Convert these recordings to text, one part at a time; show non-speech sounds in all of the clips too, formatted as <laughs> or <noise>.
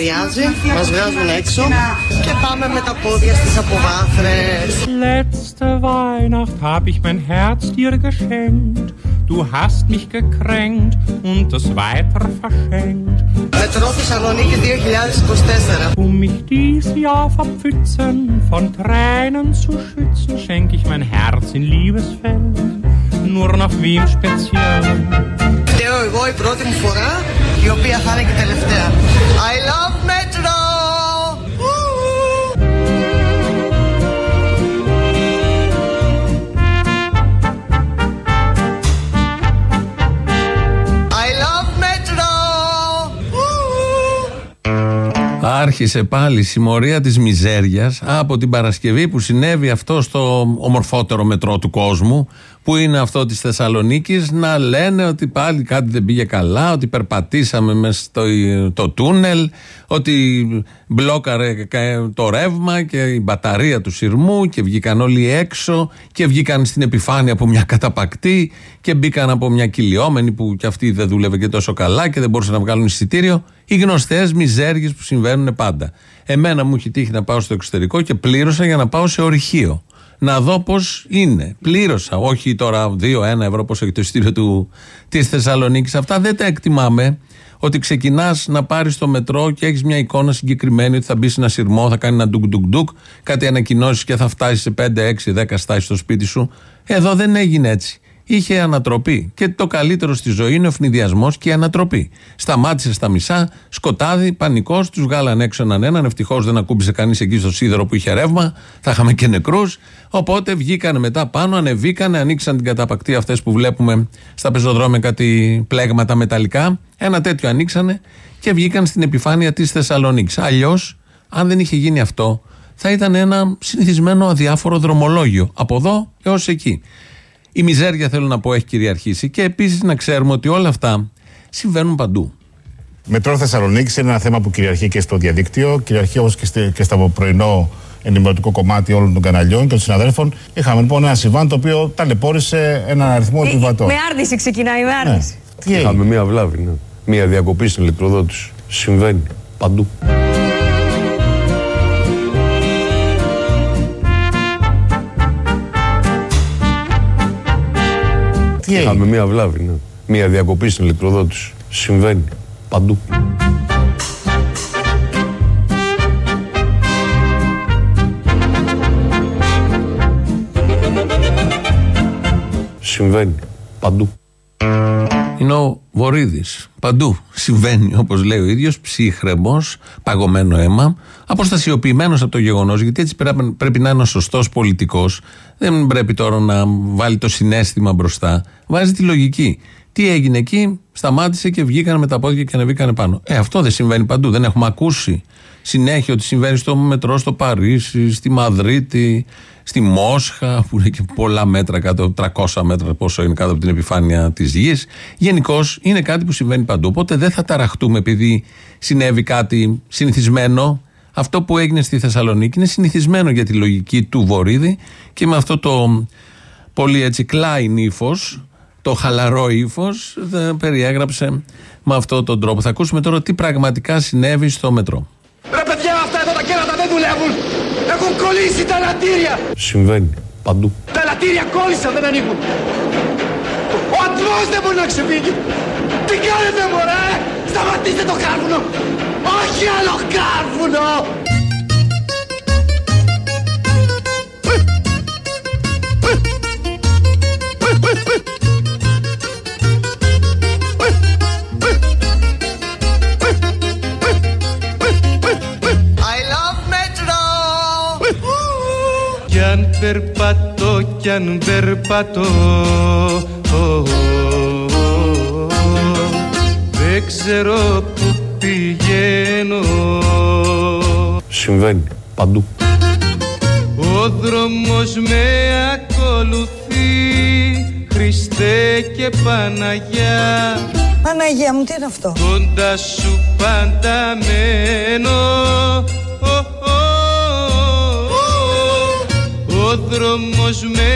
ζευγαριάζει, μας βγάζουν έξω και πάμε με τα πόδια στις αποβάθρες. Letzte Weihnacht hab ich mein Herz dir geschenkt. Du hast mich gekränkt und das weiter verschenkt. Μετρό Θεσσαλονίκη 2024. Um mich dies Jahr verpfützen, von Tränen zu schützen, schenk ich mein Herz in Liebesfällen, nur nach Wien speziell. Φταίω εγώ η πρώτη μου φορά, η οποία θα είναι και τελευταία. I love Metro! I love Metro! Άρχισε πάλι η συμμορία της μιζέριας από την Παρασκευή που συνέβη αυτό στο ομορφότερο μετρό του κόσμου που είναι αυτό της Θεσσαλονίκης; Να λένε ότι πάλι κάτι δεν πήγε καλά, ότι περπατήσαμε μέσα στο το τούνελ, ότι μπλόκαρε το ρεύμα και η μπαταρία του σειρμού και βγήκαν όλοι έξω και βγήκαν στην επιφάνεια από μια καταπακτή και μπήκαν από μια κυλιόμενη που κι αυτή δεν δούλευε και τόσο καλά και δεν μπορούσαν να βγάλουν εισιτήριο. Οι γνωστές μιζέριε που συμβαίνουν πάντα. Εμένα μου έχει τύχει να πάω στο εξωτερικό και πλήρωσα για να πάω σε ορυχείο. Να δω πώς είναι. Πλήρωσα. Όχι τώρα 2-1 ευρώ πώς έχει το εισιτήριο της Θεσσαλονίκης. Αυτά δεν τα εκτιμάμε. Ότι ξεκινάς να πάρεις το μετρό και έχεις μια εικόνα συγκεκριμένη ότι θα μπεις σε ένα σειρμό, θα κάνει ένα ντουκ ντουκ ντουκ, κάτι ανακοινώσεις και θα φτάσεις σε 5, 6, 10 στάσεις στο σπίτι σου. Εδώ δεν έγινε έτσι είχε ανατροπή. Και το καλύτερο στη ζωή είναι ο φνηδιασμό και η ανατροπή. Σταμάτησε στα μισά, σκοτάδι, πανικός, τους βγάλαν έξω έναν έναν. Ευτυχώς δεν ακούμπησε κανείς εκεί στο σίδερο που είχε ρεύμα, θα είχαμε και νεκρούς. Οπότε βγήκαν μετά πάνω, ανεβήκανε, ανοίξαν την καταπακτή αυτές που βλέπουμε στα πεζοδρόμια κάτι πλέγματα μεταλλικά. Ένα τέτοιο ανοίξανε και βγήκαν στην επιφάνεια της Θεσσαλονίκης. Αλλιώς, αν δεν είχε γίνει αυτό, θα ήταν ένα συνηθισμένο αδιάφορο δρομολόγιο. Από εδώ έως εκεί. Η μιζέρια θέλω να πω έχει κυριαρχήσει και επίσης να ξέρουμε ότι όλα αυτά συμβαίνουν παντού. Μετρό Θεσσαλονίκη είναι ένα θέμα που κυριαρχεί και στο διαδίκτυο, κυριαρχεί όπω και, και στο πρωινό ενημερωτικό κομμάτι όλων των καναλιών και των συναδέλφων. Είχαμε λοιπόν ένα συμβάν το οποίο ταλαιπώρησε έναν αριθμό επιβατών. Με άρνηση ξεκινάει, με άρνηση. Ναι. Είχαμε μία βλάβη, ναι. μία διακοπή στην ηλεκτροδότηση. Συμβαίνει παντού. Τι έγινε; Είχαμε μία βλάβη, ναι. μία διακοπή στην ηλεκτροδότηση. Συμβαίνει παντού. Συμβαίνει παντού. Είναι ο Βορύδης. Παντού συμβαίνει, όπως λέει ο ίδιος, ψύχρεμος, παγωμένο αίμα, αποστασιοποιημένος από το γεγονός, γιατί έτσι πρέπει, πρέπει να είναι ο σωστός πολιτικός. Δεν πρέπει τώρα να βάλει το συνέστημα μπροστά. Βάζει τη λογική. Τι έγινε εκεί, σταμάτησε και βγήκαν με τα πόδια και ανεβήκαν πάνω. Ε, αυτό δεν συμβαίνει παντού. Δεν έχουμε ακούσει συνέχεια ότι συμβαίνει στο μετρό στο Παρίσι, στη Μαδρίτη, στη Μόσχα, που είναι και πολλά μέτρα κάτω, 300 μέτρα πόσο είναι κάτω από την επιφάνεια της γης. Γενικώς είναι κάτι που συμβαίνει παντού. Οπότε δεν θα ταραχτούμε επειδή συνέβη κάτι συνηθισμένο. Αυτό που έγινε στη Θεσσαλονίκη είναι συνηθισμένο για τη λογική του Βορύδη και με αυτό το πολύ έτσι κλάιν ύφο, το χαλαρό ύφος, περιέγραψε με αυτόν τον τρόπο. Θα ακούσουμε τώρα τι πραγματικά συνέβη στο μετρό. Ρε παιδιά αυτά εδώ τα κέρατα δεν δουλεύουν Έχουν κολλήσει τα λατήρια. Συμβαίνει παντού. Τα λατήρια κόλλησαν δεν ανοίγουν Ο ατμός δεν μπορεί να ξεφύγει. Τι κάνετε μωρέ; Σταματήστε το κάρβουνο. Όχι άλλο κάρβουνο Κι αν περπατώ, κι αν περπατώ ω, Δεν ξέρω που πηγαίνω Συμβαίνει παντού. Ο δρόμος με ακολουθεί Χριστέ και Παναγιά Παναγία μου, τι είναι αυτό; Κοντά σου πάντα μένω δρόμος με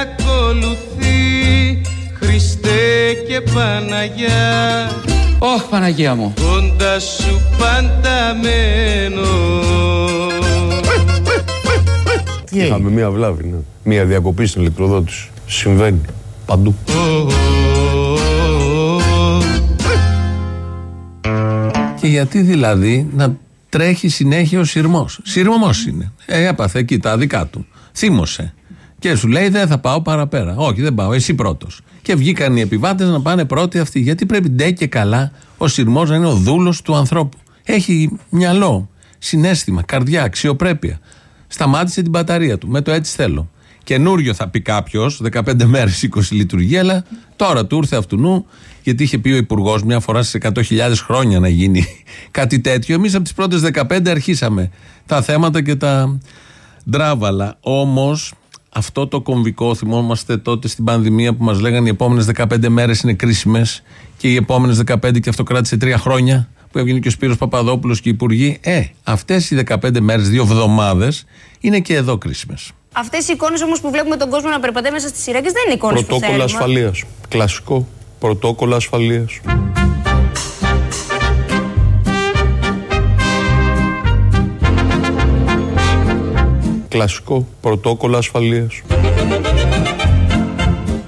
ακολουθεί Χριστέ και Παναγιά Ωχ Παναγία μου. Κοντά σου πάντα μένω Τι έγινε; Είχαμε μία βλάβη, ναι. Μία διακοπή στην ηλεκτροδότηση. Συμβαίνει. Παντού. Και γιατί δηλαδή να τρέχει συνέχεια ο σειρμός; Σειρμός είναι. Ε, έπαθε εκεί τα δικά του. Θύμωσε. Και σου λέει δεν θα πάω παραπέρα. Όχι, δεν πάω. Εσύ πρώτος. Και βγήκαν οι επιβάτες να πάνε πρώτοι αυτοί. Γιατί πρέπει ντε και καλά ο σειρμός να είναι ο δούλος του ανθρώπου. Έχει μυαλό, συνέστημα, καρδιά, αξιοπρέπεια. Σταμάτησε την μπαταρία του με το έτσι θέλω. Καινούριο θα πει κάποιος, 15 μέρες 20 λειτουργεί, αλλά τώρα του ήρθε αυτού νου, γιατί είχε πει ο Υπουργός μια φορά στι 100.000 χρόνια να γίνει κάτι τέτοιο. Εμείς από τις πρώτες 15 αρχίσαμε τα θέματα και τα ντράβαλα. Όμως αυτό το κομβικό θυμόμαστε τότε στην πανδημία που μας λέγανε οι επόμενες 15 μέρες είναι κρίσιμες και οι επόμενες 15 και αυτό κράτησε τρία χρόνια που έβγαινε και ο Σπύρος Παπαδόπουλος και οι υπουργοί. Ε, αυτές οι 15 μέρες, δύο εβδομάδες είναι και εδώ κρίσιμες. Αυτές οι εικόνες όμως που βλέπουμε τον κόσμο να περπατάει μέσα στις σειράκες δεν είναι εικόνες που Πρωτόκολλα θέλουμε. ασφαλείας. Κλασικό. Πρωτόκολλα ασφαλείας. Κλασικό. Πρωτόκολλα ασφαλείας.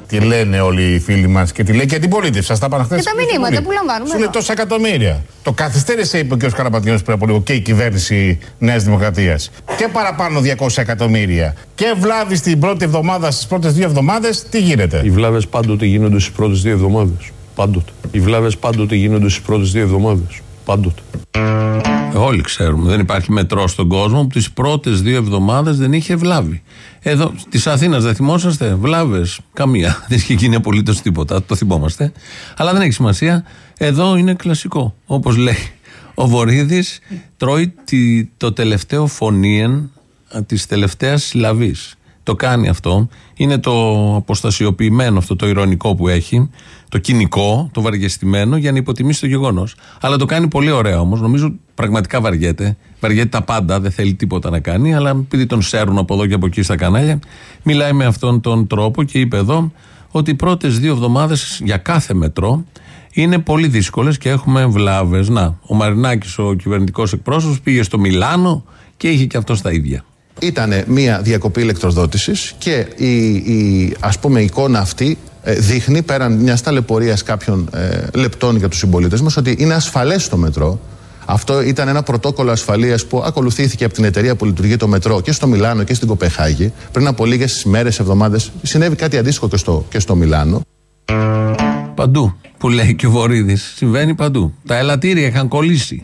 Τι λένε όλοι οι φίλοι μας και τι λέει και την πολίτευση. Σας τα είπαν χθες Και τα στην μηνύματα Βουλή. που λαμβάνουμε Σου λέει εδώ. τόσα εκατομμύρια. Το καθυστέρησε, είπε ο κ. Καραπατιώνα πριν από λίγο και η κυβέρνηση Νέας Δημοκρατίας. Και παραπάνω 200 εκατομμύρια. Και βλάβης στην πρώτη εβδομάδα, στις πρώτες δύο εβδομάδες, τι γίνεται; Οι βλάβες πάντοτε γίνονται στις πρώτες δύο εβδομάδες. Πάντοτε. Οι βλάβες πάντοτε γίνονται στις πρώτες δύο εβδομάδες. Πάντοτε. Ε, Όλοι ξέρουμε. Δεν υπάρχει μετρό στον κόσμο που τις πρώτες δύο εβδομάδες δεν είχε βλάβη. Εδώ, της Αθήνας δεν θυμόσαστε, βλάβες. Καμία. <laughs> Δεν είχε γίνει απολύτως τίποτα. Το θυμόμαστε. Αλλά δεν έχει σημασία. Εδώ είναι κλασικό. Όπως λέει ο Βορύδης, τρώει τη- το τελευταίο φωνήεν της τελευταίας συλλαβής. Το κάνει αυτό. Είναι το αποστασιοποιημένο αυτό το ηρωνικό που έχει, το κοινικό, το βαριεστημένο για να υποτιμήσει το γεγονός. Αλλά το κάνει πολύ ωραία όμως. Νομίζω πραγματικά βαριέται. Βαριέται τα πάντα, δεν θέλει τίποτα να κάνει. Αλλά επειδή τον σέρουν από εδώ και από εκεί στα κανάλια, μιλάει με αυτόν τον τρόπο και είπε εδώ ότι οι πρώτες δύο εβδομάδες για κάθε μετρό είναι πολύ δύσκολες και έχουμε βλάβες. Να, ο Μαρινάκης, ο κυβερνητικός εκπρόσωπος, πήγε στο Μιλάνο και είχε και αυτό τα ίδια. Ήταν μια διακοπή ηλεκτροδότησης και η, η ας πούμε εικόνα αυτή ε, δείχνει πέραν μιας ταλαιπωρίας κάποιων ε, λεπτών για τους συμπολίτες μας ότι είναι ασφαλές το μετρό. Αυτό ήταν ένα πρωτόκολλο ασφαλείας που ακολουθήθηκε από την εταιρεία που λειτουργεί το μετρό και στο Μιλάνο και στην Κοπεχάγη. Πριν από λίγες μέρες, εβδομάδες συνέβη κάτι αντίστοιχο και στο, και στο Μιλάνο. Παντού που λέει και ο Βορύδης. Συμβαίνει παντού. Τα ελαττήρια είχαν κολλήσει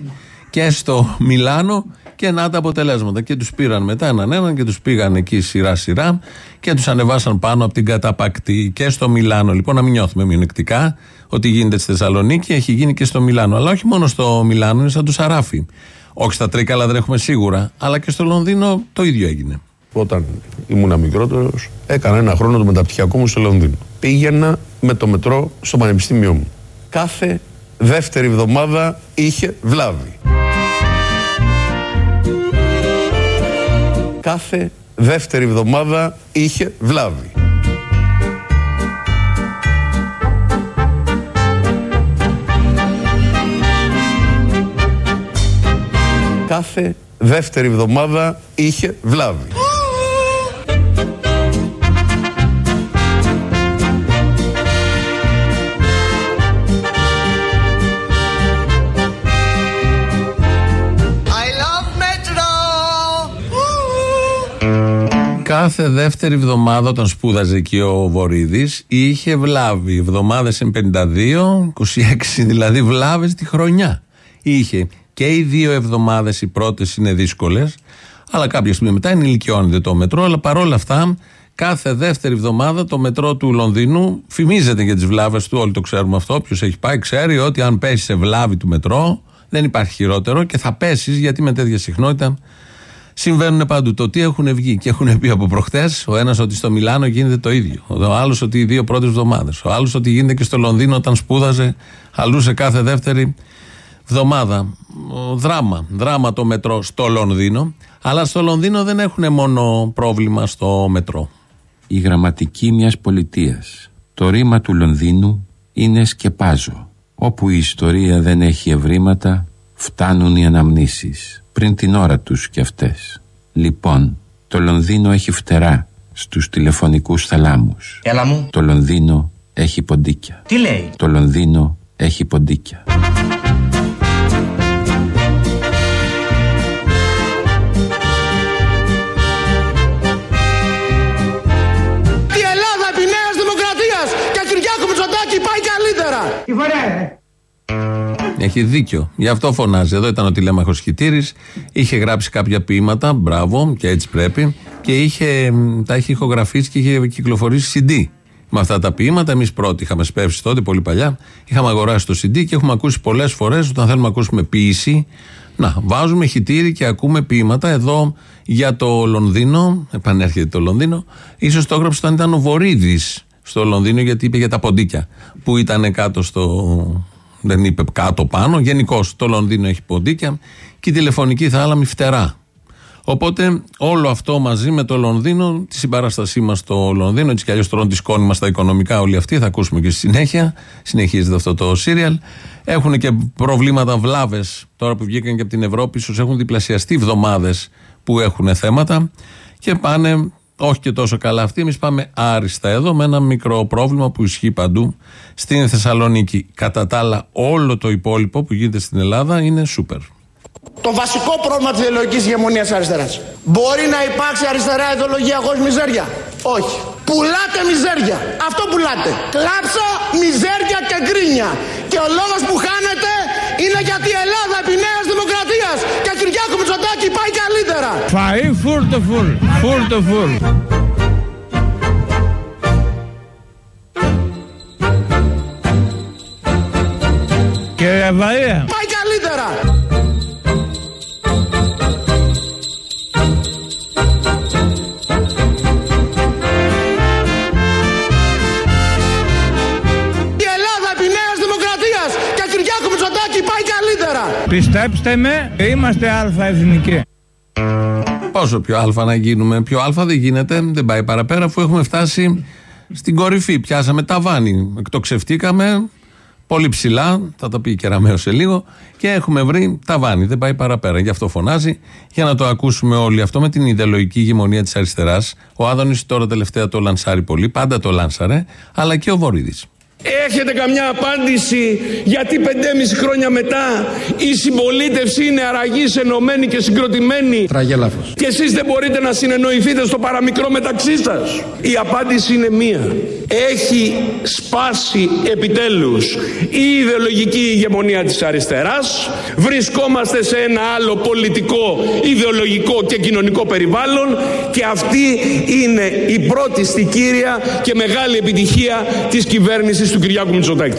και στο Μιλάνο και να τα αποτελέσματα. Και τους πήραν μετά έναν έναν και τους πήγαν εκεί σειρά-σειρά και τους ανεβάσαν πάνω από την καταπακτή και στο Μιλάνο. Λοιπόν, να μην νιώθουμε μειονεκτικά ότι γίνεται στη Θεσσαλονίκη, έχει γίνει και στο Μιλάνο. Αλλά όχι μόνο στο Μιλάνο, είναι σαν τους Σαράφι. Όχι στα Τρίκαλα δεν έχουμε σίγουρα, αλλά και στο Λονδίνο το ίδιο έγινε. Όταν ήμουν μικρότερος, έκανα ένα χρόνο το μεταπτυχιακό μου στο Λονδίνο. Πήγαινα με το μετρό στο πανεπιστήμιό μου. Κάθε δεύτερη εβδομάδα είχε βλάβη. Κάθε δεύτερη εβδομάδα είχε βλάβη. Κάθε δεύτερη εβδομάδα είχε βλάβη. Κάθε δεύτερη εβδομάδα όταν σπούδαζε εκεί ο Βορύδης είχε βλάβη. Εβδομάδες είναι 52, 26 δηλαδή βλάβες τη χρονιά. Είχε και οι δύο εβδομάδες οι πρώτες είναι δύσκολες, αλλά κάποια στιγμή μετά ενηλικιώνεται το μετρό. Αλλά παρόλα αυτά, κάθε δεύτερη εβδομάδα το μετρό του Λονδίνου φημίζεται για τις βλάβες του. Όλοι το ξέρουμε αυτό. Όποιος έχει πάει ξέρει ότι αν πέσει σε βλάβη του μετρό, δεν υπάρχει χειρότερο και θα πέσεις γιατί με τέτοια συχνότητα συμβαίνουν παντού. Το τι έχουν βγει και έχουν πει από προχτέ, ο ένας ότι στο Μιλάνο γίνεται το ίδιο. Ο άλλος ότι οι δύο πρώτες εβδομάδες. Ο άλλος ότι γίνεται και στο Λονδίνο όταν σπούδαζε, αλλού σε κάθε δεύτερη εβδομάδα. Ο Δράμα. Δράμα το μετρό στο Λονδίνο. Αλλά στο Λονδίνο δεν έχουν μόνο πρόβλημα στο μετρό. η γραμματική μιας πολιτείας. Το ρήμα του Λονδίνου είναι σκεπάζω. Όπου η ιστορία δεν έχει ευρήματα, φτάνουν οι αναμνήσεις, πριν την ώρα τους κι αυτές. Λοιπόν, το Λονδίνο έχει φτερά στους τηλεφωνικούς θαλάμους. Έλα μου. Το Λονδίνο έχει ποντίκια. Τι λέει; Το Λονδίνο έχει ποντίκια. Έχει δίκιο. Γι' αυτό φωνάζει. Εδώ ήταν ο τηλέμαχος Χιτήρης. Είχε γράψει κάποια ποίηματα. Μπράβο, και έτσι πρέπει. Και είχε, μ, τα είχε ηχογραφήσει και είχε κυκλοφορήσει CD. Με αυτά τα ποίηματα, εμείς πρώτοι είχαμε σπεύσει τότε, πολύ παλιά. Είχαμε αγοράσει το CD και έχουμε ακούσει πολλές φορές όταν θέλουμε να ακούσουμε ποίηση. Να, βάζουμε χιτήρι και ακούμε ποίηματα. Εδώ για το Λονδίνο, επανέρχεται το Λονδίνο, ίσως το έγραψε όταν ήταν ο Βορύδης στο Λονδίνο, γιατί είπε για τα ποντίκια που ήταν κάτω στο. Δεν είπε κάτω πάνω. Γενικώς το Λονδίνο έχει ποντίκια και η τηλεφωνική θάλαμη φτερά. Οπότε όλο αυτό μαζί με το Λονδίνο, τη συμπαράστασή μας στο Λονδίνο, έτσι κι αλλιώς τρώνε τη σκόνη μας στα οικονομικά όλοι αυτοί, θα ακούσουμε και στη συνέχεια. Συνεχίζεται αυτό το σύριαλ. Έχουν και προβλήματα βλάβες τώρα που βγήκαν και από την Ευρώπη, ίσως έχουν διπλασιαστεί εβδομάδες που έχουν θέματα και πάνε όχι και τόσο καλά αυτοί. Εμείς πάμε άριστα εδώ με ένα μικρό πρόβλημα που ισχύει παντού στην Θεσσαλονίκη. Κατά τα άλλα, όλο το υπόλοιπο που γίνεται στην Ελλάδα είναι σούπερ. Το βασικό πρόβλημα της ιδεολογικής ηγεμονίας της αριστεράς. Μπορεί να υπάρξει αριστερά ιδεολογία χωρίς μιζέρια; Όχι. Πουλάτε μιζέρια. Αυτό πουλάτε. Κλάψα, μιζέρια και γκρίνια. Και ο λόγος που χάνετε είναι γιατί η Ελλάδα επί Νέας Δημοκρατίας και Κυριάκο Μητσοτάκη πάει καλύτερα. Φαΐ φουλ το φουλ. Φουλ το φουλ. Κύριε Βαρία. Πάει καλύτερα. Η Ελλάδα επί Νέας Δημοκρατίας και Κυριάκο Μητσοτάκη πάει καλύτερα. Πιστέψτε με, είμαστε αλφα εθνικοί. Πόσο πιο αλφα να γίνουμε. Πιο αλφα δεν γίνεται, δεν πάει παραπέρα, αφού έχουμε φτάσει στην κορυφή. Πιάσαμε ταβάνι. Εκτοξευτήκαμε πολύ ψηλά, θα τα πει η Κεραμαίο σε λίγο, και έχουμε βρει ταβάνι. Δεν πάει παραπέρα. Γι' αυτό φωνάζει, για να το ακούσουμε όλοι. Αυτό με την ιδεολογική ηγεμονία της αριστεράς. Ο Άδωνης τώρα τελευταία το λανσάρει πολύ, πάντα το λάνσαρε, αλλά και ο Βορύδης. Έχετε καμιά απάντηση γιατί 5,5 χρόνια μετά η συμπολίτευση είναι αραγής, ενωμένη και συγκροτημένη; Τραγέλαφος. και εσείς δεν μπορείτε να συνεννοηθείτε στο παραμικρό μεταξύ σας. Η απάντηση είναι μία. Έχει σπάσει επιτέλους η ιδεολογική ηγεμονία της αριστεράς. Βρισκόμαστε σε ένα άλλο πολιτικό, ιδεολογικό και κοινωνικό περιβάλλον και αυτή είναι η πρώτη στικήρια και μεγάλη επιτυχία της κυβέρνησης του Κυριάκου Μητσοτάκη.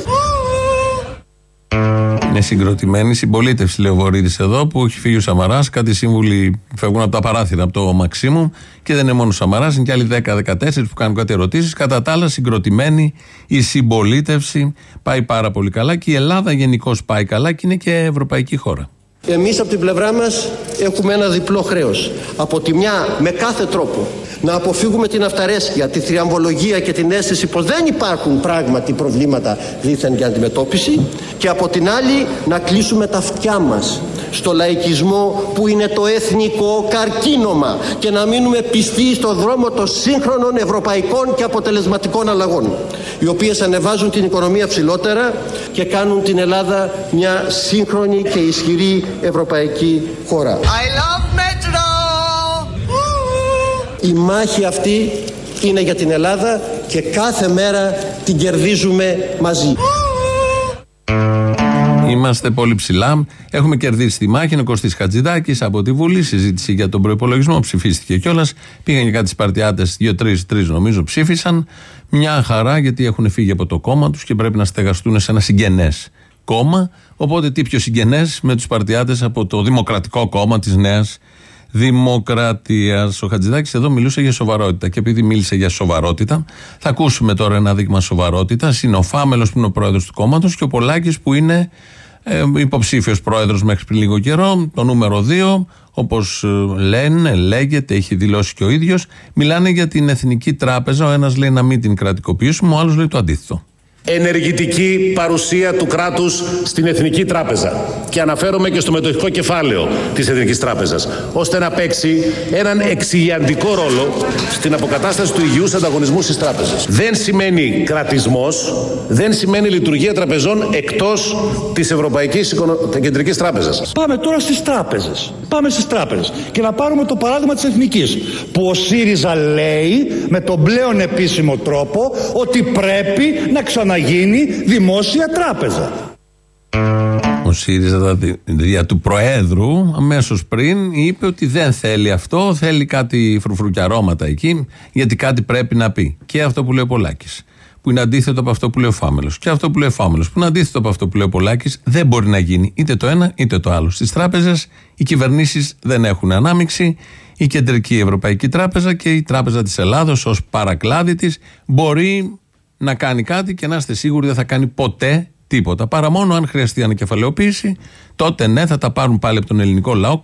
Είναι συγκροτημένη συμπολίτευση, λέει ο Βορύδης εδώ, που έχει φύγει ο Σαμαράς. Κάτι σύμβουλοι φεύγουν από τα παράθυρα από το Μαξίμου. Και δεν είναι μόνο ο Σαμαράς, είναι και άλλοι 10-14 που κάνουν κάτι ερωτήσεις. Κατά τα άλλα, συγκροτημένη η συμπολίτευση πάει πάρα πολύ καλά και η Ελλάδα γενικώς πάει καλά και είναι και ευρωπαϊκή χώρα. Εμείς από την πλευρά μας έχουμε ένα διπλό χρέος. Από τη μια με κάθε τρόπο να αποφύγουμε την αυταρέσκεια, τη θριαμβολογία και την αίσθηση πως δεν υπάρχουν πράγματι προβλήματα δίθεν για αντιμετώπιση και από την άλλη να κλείσουμε τα αυτιά μας στο λαϊκισμό που είναι το εθνικό καρκίνωμα και να μείνουμε πιστοί στο δρόμο των σύγχρονων ευρωπαϊκών και αποτελεσματικών αλλαγών οι οποίες ανεβάζουν την οικονομία ψηλότερα και κάνουν την Ελλάδα μια σύγχρονη και ισχυρή ευρωπαϊκή χώρα. I love Metro! Η μάχη αυτή είναι για την Ελλάδα και κάθε μέρα την κερδίζουμε μαζί. Είμαστε πολύ ψηλά. Έχουμε κερδίσει τη μάχη. Είναι ο Κωστή Χατζηδάκης από τη Βουλή. Συζήτηση για τον προπολογισμό. Ψηφίστηκε κιόλας. Πήγαν και κάτι Σπαρτιάτες, δύο-τρει, τρεις νομίζω ψήφισαν. Μια χαρά γιατί έχουν φύγει από το κόμμα τους και πρέπει να στεγαστούν σε ένα συγγενές κόμμα. Οπότε τι πιο συγγενές; Με τους Σπαρτιάτες από το Δημοκρατικό Κόμμα της Νέας Δημοκρατίας. Ο Χατζηδάκης εδώ μιλούσε για σοβαρότητα. Και επειδή μίλησε για σοβαρότητα, θα ακούσουμε τώρα ένα δείγμα σοβαρότητας. Είναι ο Φάμελος που είναι ο πρόεδρος του κόμματος και ο Πολάκης που είναι ε, υποψήφιος πρόεδρος μέχρι πριν λίγο καιρό. Το νούμερο 2, όπως λένε, λέγεται, έχει δηλώσει και ο ίδιος. Μιλάνε για την Εθνική Τράπεζα. Ο ένας λέει να μην την κρατικοποιήσουμε, ο άλλος λέει το αντίθετο. Ενεργητική παρουσία του κράτους στην Εθνική Τράπεζα και αναφέρομαι και στο μετοχικό κεφάλαιο της Εθνικής Τράπεζας ώστε να παίξει έναν εξηγιαντικό ρόλο στην αποκατάσταση του υγιούς ανταγωνισμού στις τράπεζες. Δεν σημαίνει κρατισμός, δεν σημαίνει λειτουργία τραπεζών εκτός της Ευρωπαϊκής Οικονο- Κεντρικής Τράπεζας. Πάμε τώρα στις τράπεζες. Πάμε στις τράπεζες. Και να πάρουμε το παράδειγμα της Εθνικής. Που ο ΣΥΡΙΖΑ λέει με τον πλέον επίσημο τρόπο ότι πρέπει να ξαναγίνει δημόσια τράπεζα. Ο ΣΥΡΙΖΑ τα δι- δια του Προέδρου αμέσως πριν είπε ότι δεν θέλει αυτό, θέλει κάτι φρουφρουκιαρώματα εκεί, γιατί κάτι πρέπει να πει. Και αυτό που λέει ο Πολάκης, που είναι αντίθετο από αυτό που λέει ο Φάμελος. Και αυτό που λέει ο Φάμελος, που είναι αντίθετο από αυτό που λέει ο Πολάκης, δεν μπορεί να γίνει είτε το ένα είτε το άλλο. Στις τράπεζες οι κυβερνήσεις δεν έχουν ανάμειξη. Η Κεντρική Ευρωπαϊκή Τράπεζα και η Τράπεζα της Ελλάδος ως παρακλάδι της μπορεί να κάνει κάτι και να είστε σίγουροι δεν θα κάνει ποτέ τίποτα. Παρά μόνο αν χρειαστεί ανακεφαλαιοποίηση, τότε ναι, θα τα πάρουν πάλι από τον ελληνικό λαό.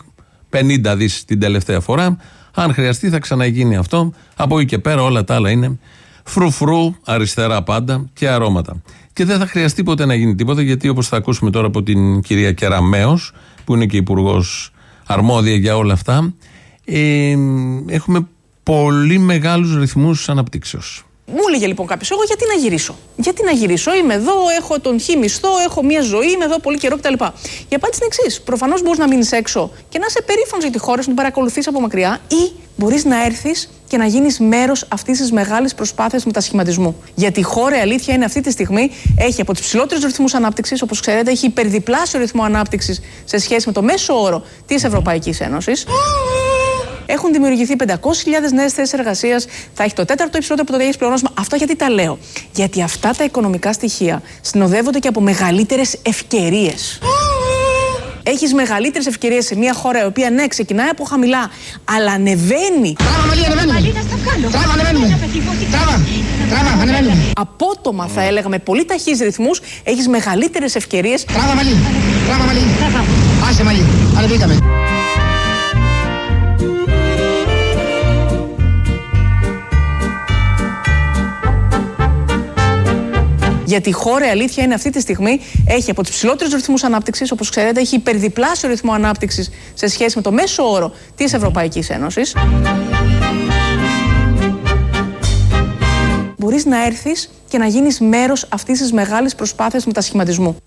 50 δις την τελευταία φορά. Αν χρειαστεί, θα ξαναγίνει αυτό. Από εκεί και πέρα, όλα τα άλλα είναι φρουφρού, αριστερά πάντα και αρώματα. Και δεν θα χρειαστεί ποτέ να γίνει τίποτα, γιατί όπως θα ακούσουμε τώρα από την κυρία Κεραμέο, που είναι και υπουργός αρμόδια για όλα αυτά, ε, έχουμε πολύ μεγάλους ρυθμούς αναπτύξεως. Μου έλεγε λοιπόν κάποιος, Εγώ γιατί να γυρίσω; Γιατί να γυρίσω, είμαι εδώ, έχω τον χ μισθό, έχω μια ζωή, είμαι εδώ πολύ καιρό κτλ. Η απάντηση είναι εξής. Προφανώς μπορείς να μείνεις έξω και να είσαι περήφανος για τη χώρα σου, να την παρακολουθείς από μακριά ή μπορείς να έρθεις και να γίνεις μέρος αυτής της μεγάλης προσπάθειας μετασχηματισμού. Γιατί η χώρα, η αλήθεια είναι αυτή τη στιγμή, έχει από του ψηλότερου ρυθμούς ανάπτυξης, όπως ξέρετε, έχει υπερδιπλάσιο ρυθμό ανάπτυξης σε σχέση με το μέσο όρο της Ευρωπαϊκής Ένωσης. Έχουν δημιουργηθεί 500.000 νέες θέσεις εργασίας. Θα έχει το τέταρτο υψηλότερο πρωτογενέ πλεονάσμα. Αυτό γιατί τα λέω. Γιατί αυτά τα οικονομικά στοιχεία συνοδεύονται και από μεγαλύτερες ευκαιρίες. Έχεις μεγαλύτερες ευκαιρίες σε μια χώρα η οποία ναι, ξεκινάει από χαμηλά, αλλά ανεβαίνει. Απότομα θα έλεγα με πολύ ταχύς ρυθμούς, έχεις μεγαλύτερες ευκαιρίες. Τράβα μαλλί. Τράβα μαλλί. Άσε μαλλί. Ανεβήκαμε. Γιατί η χώρα, η αλήθεια είναι αυτή τη στιγμή, έχει από τους ψηλότερους ρυθμούς ανάπτυξης, όπως ξέρετε, έχει υπερδιπλάσιο ρυθμό ανάπτυξης σε σχέση με το μέσο όρο της Ευρωπαϊκής Ένωσης. Μπορείς να έρθεις και να γίνεις μέρος αυτής της μεγάλης προσπάθειας μετασχηματισμού.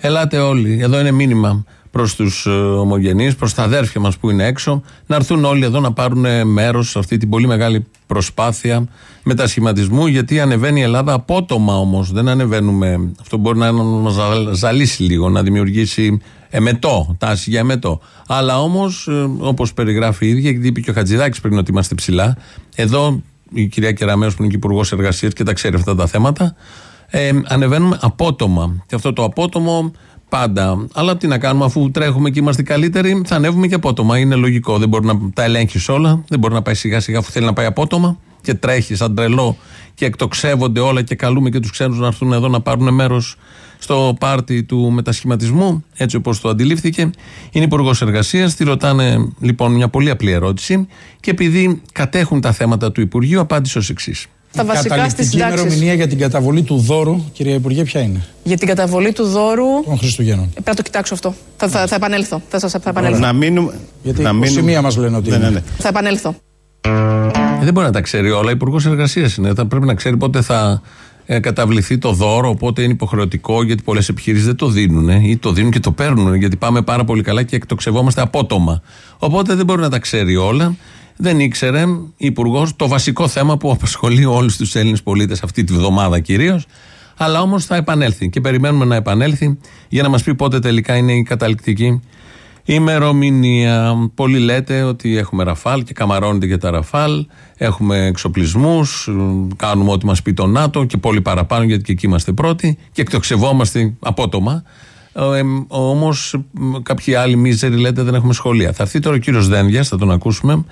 Ελάτε όλοι. Εδώ είναι μήνυμα προς τους ομογενείς, προς τα αδέρφια μας που είναι έξω, να έρθουν όλοι εδώ να πάρουν μέρος σε αυτή την πολύ μεγάλη προσπάθεια μετασχηματισμού. Γιατί ανεβαίνει η Ελλάδα απότομα όμως. Δεν ανεβαίνουμε. Αυτό μπορεί να μα ζαλίσει λίγο, να δημιουργήσει εμετό, τάση για εμετό. Αλλά όμως, όπως περιγράφει η ίδια, γιατί είπε και ο Χατζηδάκης πριν ότι είμαστε ψηλά, εδώ η κυρία Κεραμέο που είναι και υπουργός εργασίας και τα ξέρει αυτά τα θέματα, ε, ανεβαίνουμε απότομα. Και αυτό το απότομο πάντα. Αλλά τι να κάνουμε, αφού τρέχουμε και είμαστε καλύτεροι, θα ανέβουμε και απότομα. Είναι λογικό. Δεν μπορεί να τα ελέγχεις όλα. Δεν μπορεί να πάει σιγά σιγά αφού θέλει να πάει απότομα και τρέχει σαν τρελό και εκτοξεύονται όλα και καλούμε και τους ξένους να έρθουν εδώ να πάρουν μέρος στο πάρτι του μετασχηματισμού, έτσι όπως το αντιλήφθηκε. Είναι υπουργός εργασίας. Τη ρωτάνε λοιπόν μια πολύ απλή ερώτηση και επειδή κατέχουν τα θέματα του Υπουργείου, απάντησε ως εξής. Τα βασικά στις καταληκτική συντάξεις. ημερομηνία για την καταβολή του δώρου, κυρία Υπουργέ, ποια είναι; Για την καταβολή του δώρου. Των Χριστουγέννων. Ε, Πρέπει να το κοιτάξω αυτό. Θα, θα, θα επανέλθω. Θα σας θα επανέλθω. Να μείνουμε. Γιατί να 21 μείνουμε- μας λένε ότι Ναι, είναι. ναι, ναι. Θα επανέλθω. Ε, δεν μπορεί να τα ξέρει όλα. Υπουργός Εργασίας είναι. Θα πρέπει να ξέρει πότε θα ε, καταβληθεί το δώρο, πότε είναι υποχρεωτικό, γιατί πολλές επιχειρήσεις δεν το δίνουν ή το δίνουν και το παίρνουν, γιατί πάμε πάρα πολύ καλά και εκτοξευόμαστε απότομα. Οπότε δεν μπορεί να τα ξέρει όλα. Δεν ήξερε υπουργός το βασικό θέμα που απασχολεί όλους τους Έλληνες πολίτες αυτή τη βδομάδα κυρίως. Αλλά όμως θα επανέλθει και περιμένουμε να επανέλθει για να μας πει πότε τελικά είναι η καταληκτική ημερομηνία. Πολλοί λέτε ότι έχουμε ραφάλ και καμαρώνεται για τα ραφάλ. Έχουμε εξοπλισμούς, κάνουμε ό,τι μας πει το ΝΑΤΟ και πολύ παραπάνω γιατί και εκεί είμαστε πρώτοι και εκτοξευόμαστε απότομα. Ε, Όμως κάποιοι άλλοι μίζεροι λέτε δεν έχουμε σχολεία. Θα έρθει τώρα ο κύριος Δένδια, θα τον ακούσουμε,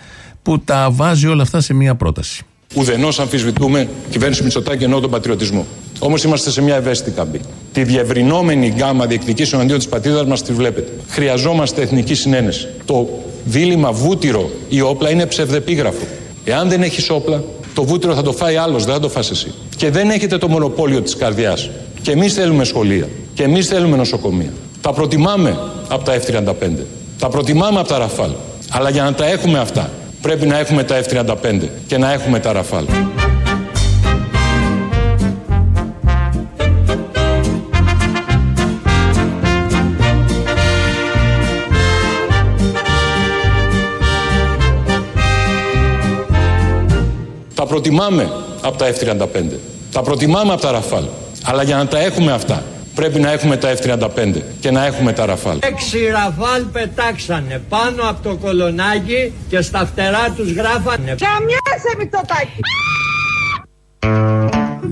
που τα βάζει όλα αυτά σε μία πρόταση. Ουδενός αμφισβητούμε κυβέρνηση Μητσοτάκη ενώ τον πατριωτισμό. Όμως είμαστε σε μια ευαίσθητη καμπή. Τη διευρυνόμενη γκάμα διεκδικήσεων αντίον της πατρίδας μας τη βλέπετε. Χρειαζόμαστε εθνική συνένεση. Το δίλημα βούτυρο ή όπλα είναι ψευδεπίγραφο. Εάν δεν έχεις όπλα, Το βούτυρο θα το φάει άλλος, δεν θα το φας εσύ. Και δεν έχετε το μονοπόλιο της καρδιάς. Και εμείς θέλουμε σχολεία. Και εμείς θέλουμε νοσοκομεία. Τα προτιμάμε από τα F-35. Τα προτιμάμε από τα Ραφάλ. Αλλά για να τα έχουμε αυτά, πρέπει να έχουμε τα F-35 και να έχουμε τα Ραφάλ. Τα προτιμάμε από τα F-35. Τα προτιμάμε από τα Ραφάλ. Αλλά για να τα έχουμε αυτά, πρέπει να έχουμε τα F-35 και να έχουμε τα Ραφάλ. Έξι ραφάλ πετάξανε πάνω από το κολονάκι και στα φτερά τους γράφανε Καμιάσαι Μητσοτάκη.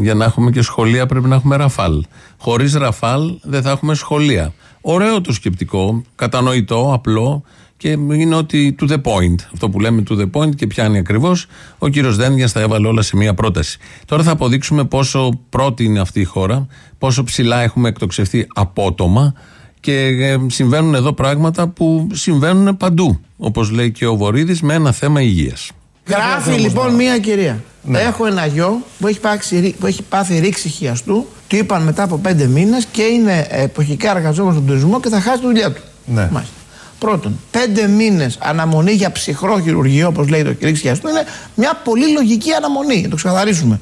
Για να έχουμε και σχολεία πρέπει να έχουμε ραφάλ. Χωρίς ραφάλ δεν θα έχουμε σχολεία. Ωραίο το σκεπτικό, κατανοητό, απλό και είναι ότι to the point. Αυτό που λέμε to the point και πιάνει ακριβώς. Ο κύριος Δένδια τα έβαλε όλα σε μία πρόταση. Τώρα θα αποδείξουμε πόσο πρώτη είναι αυτή η χώρα, πόσο ψηλά έχουμε εκτοξευτεί απότομα και ε, συμβαίνουν εδώ πράγματα που συμβαίνουν παντού. Όπως λέει και ο Βορύδης, με ένα θέμα υγείας. Γράφει λοιπόν μία κυρία. Έχω ένα γιο που έχει, πάξει, που έχει πάθει ρήξη χιαστού. Του είπαν μετά από πέντε μήνες και είναι εποχικά εργαζόμενος στον τουρισμό και θα χάσει τη δουλειά του. Ναι. Μάλιστα. Πρώτον, πέντε μήνες αναμονή για ψυχρό χειρουργείο, όπως λέει το ρήξη χιαστού, είναι μια πολύ λογική αναμονή. Να το ξεκαθαρίσουμε.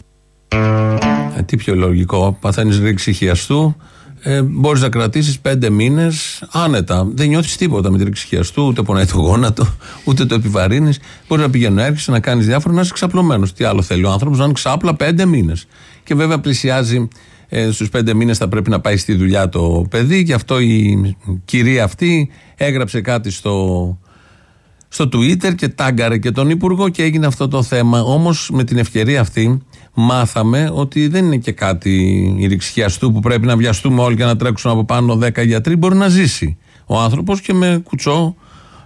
Ε, τι πιο λογικό, παθαίνεις ρήξη χιαστού, ε, μπορείς να κρατήσεις πέντε μήνες άνετα. Δεν νιώθεις τίποτα με τη ρήξη χιαστού, ούτε πονάει το γόνατο, <laughs> ούτε το επιβαρύνεις. Μπορείς να πηγαίνεις να έρχεσαι, να κάνεις διάφορα, να είσαι ξαπλωμένος. Τι άλλο θέλει ο άνθρωπος, να είναι ξάπλα πέντε μήνες. Και βέβαια πλησιάζει ε, στους πέντε μήνες θα πρέπει να πάει στη δουλειά το παιδί. Γι' αυτό η κυρία αυτή έγραψε κάτι στο, στο Twitter και τάγκαρε και τον Υπουργό και έγινε αυτό το θέμα. Όμως με την ευκαιρία αυτή μάθαμε ότι δεν είναι και κάτι η ρηξιαστού που πρέπει να βιαστούμε όλοι και να τρέξουν από πάνω 10 γιατροί. Μπορεί να ζήσει ο άνθρωπος και με κουτσό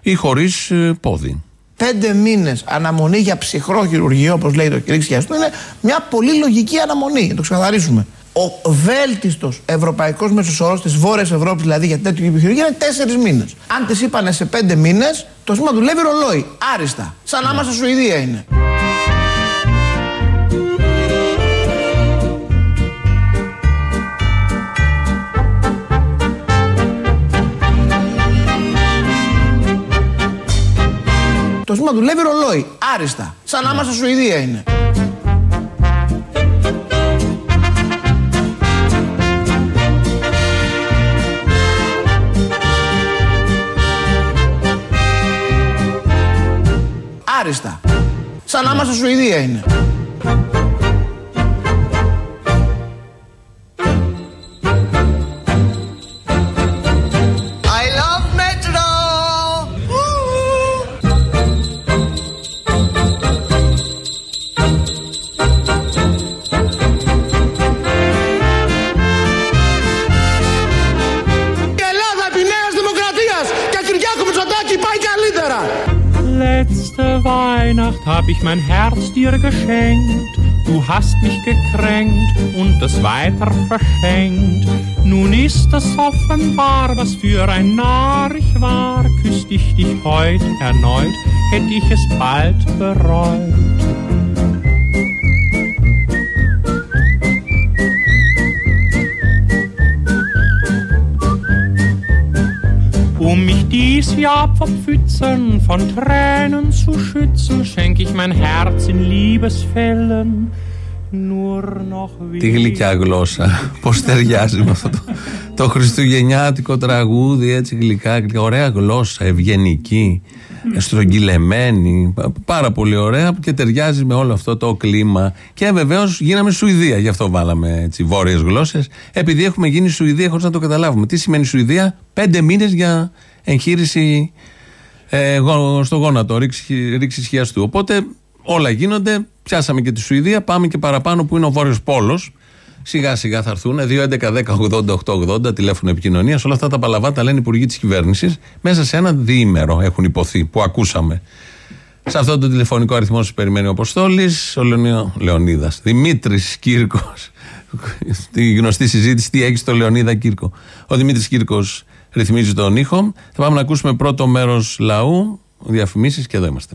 ή χωρίς πόδι. Πέντε μήνες αναμονή για ψυχρό χειρουργείο, όπως λέει το ρήξη χιαστού, είναι μια πολύ λογική αναμονή. Να το ξεκαθαρίσουμε. Ο βέλτιστος ευρωπαϊκός μέσο όρο της Βόρειας Ευρώπης, δηλαδή για τέτοιου τύπου χειρουργία, είναι τέσσερις μήνες. Αν της είπανε σε πέντε μήνες, το σήμα δουλεύει ρολόι. Άριστα. Σαν να είμαστε Σουηδία είναι. Το σήμα δουλεύει ρολόι. Άριστα. Σαν να είμαστε Σουηδία είναι. Άριστα. Σαν να είμαστε Σουηδία είναι. Hab ich mein Herz dir geschenkt. Du hast mich gekränkt und es weiter verschenkt. Nun ist es offenbar, was für ein Narr ich war. Küsst ich dich heut erneut, hätt ich es bald bereut. Dies Jahr vor Pfützen von Tränen zu schützen, schenk ich mein Herz in Liebesfällen nur noch Τι γλυκιά γλώσσα. Πώς ταιριάζει με αυτό το, το χριστουγεννιάτικο τραγούδι, έτσι γλυκά, γλυκά. Ωραία γλώσσα, ευγενική, στρογγυλεμένη. Πάρα πολύ ωραία και ταιριάζει με όλο αυτό το κλίμα. Και βεβαίως γίναμε Σουηδία, γι' αυτό βάλαμε έτσι βόρειες γλώσσες. Επειδή έχουμε γίνει Σουηδία χωρίς να το καταλάβουμε. Τι σημαίνει Σουηδία, πέντε μήνες για εγχείρηση ε, γο- στο γόνατο, ρήξη, ρήξη χιαστού. Οπότε όλα γίνονται. Πιάσαμε και τη Σουηδία, πάμε και παραπάνω που είναι ο Βόρειος Πόλος. Σιγά σιγά θα έρθουν 2.11.10.80.880 τηλέφωνο επικοινωνίας. Όλα αυτά τα παλαβά τα λένε οι υπουργοί της κυβέρνησης. Μέσα σε ένα διήμερο έχουν υποθεί που ακούσαμε. Σε αυτό το τηλεφωνικό αριθμό σας περιμένει ο Αποστόλης, ο Λεωνίδας. Δημήτρης Κύρκος. <laughs> Στη γνωστή συζήτηση, τι έχει στο Λεωνίδα Κύρκο. Ο Δημήτρης Κύρκος ρυθμίζει τον ήχο. Θα πάμε να ακούσουμε πρώτο μέρος λαού, διαφημίσεις και εδώ είμαστε.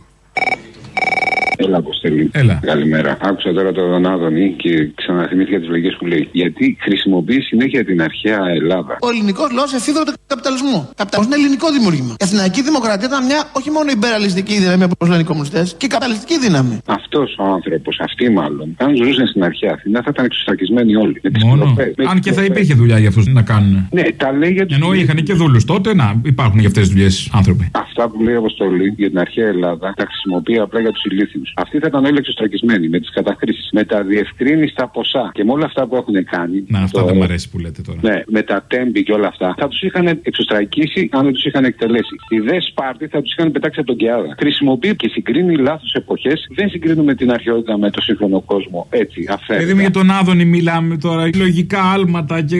Έλα, Αποστολή. Έλα. Καλημέρα. Άκουσα τώρα τον Άδωνη και ξαναθυμήθηκα τις λογικέ που λέει. Γιατί χρησιμοποιεί συνέχεια την αρχαία Ελλάδα. Ο ελληνικός λαός εφήβρε τον καπιταλισμό. Καπιταλισμό είναι ελληνικό δημιούργημα. Η Αθηναϊκή Δημοκρατία ήταν μια όχι μόνο υπεραλιστική δύναμη όπως λένε οι κομμουνιστές, και καπιταλιστική δύναμη. Αυτός ο άνθρωπος, αυτοί μάλλον, αν ζούσαν στην αρχαία Αθήνα θα ήταν εξωστρακισμένοι όλοι. Με τις Μόνο. κλοπές, με Αν τις και θα κλοπές. υπήρχε δουλειά για αυτούς να κάνουν. Ναι, τα λέει για τους Ενώ είχαν και δούλους τότε, να υπάρχουν για αυτές τις δουλειές άνθρωποι. Αυτά που λέει η Αποστολή για την αρχαία Ελλάδα τα χρησιμοποιεί απλά για τους ηλίθιους. Αυτοί θα ήταν όλοι εξωστρακισμένοι με τις καταχρήσεις, με τα διευκρίνηστα ποσά και με όλα αυτά που έχουν κάνει. Να, αυτά το- δεν μου αρέσει που λέτε τώρα. Ναι, με τα τέμπη και όλα αυτά. Θα τους είχαν εξωστρακίσει αν δεν τους είχαν εκτελέσει. Στη δε Σπάρτη θα τους είχαν πετάξει από τον Κεάδα. Χρησιμοποιεί και συγκρίνει λάθος εποχές. Δεν συγκρίνουμε την αρχαιότητα με το σύγχρονο κόσμο. Έτσι, αφαίρετα. Δηλαδή με για τον Άδωνη μιλάμε τώρα. Λογικά άλματα και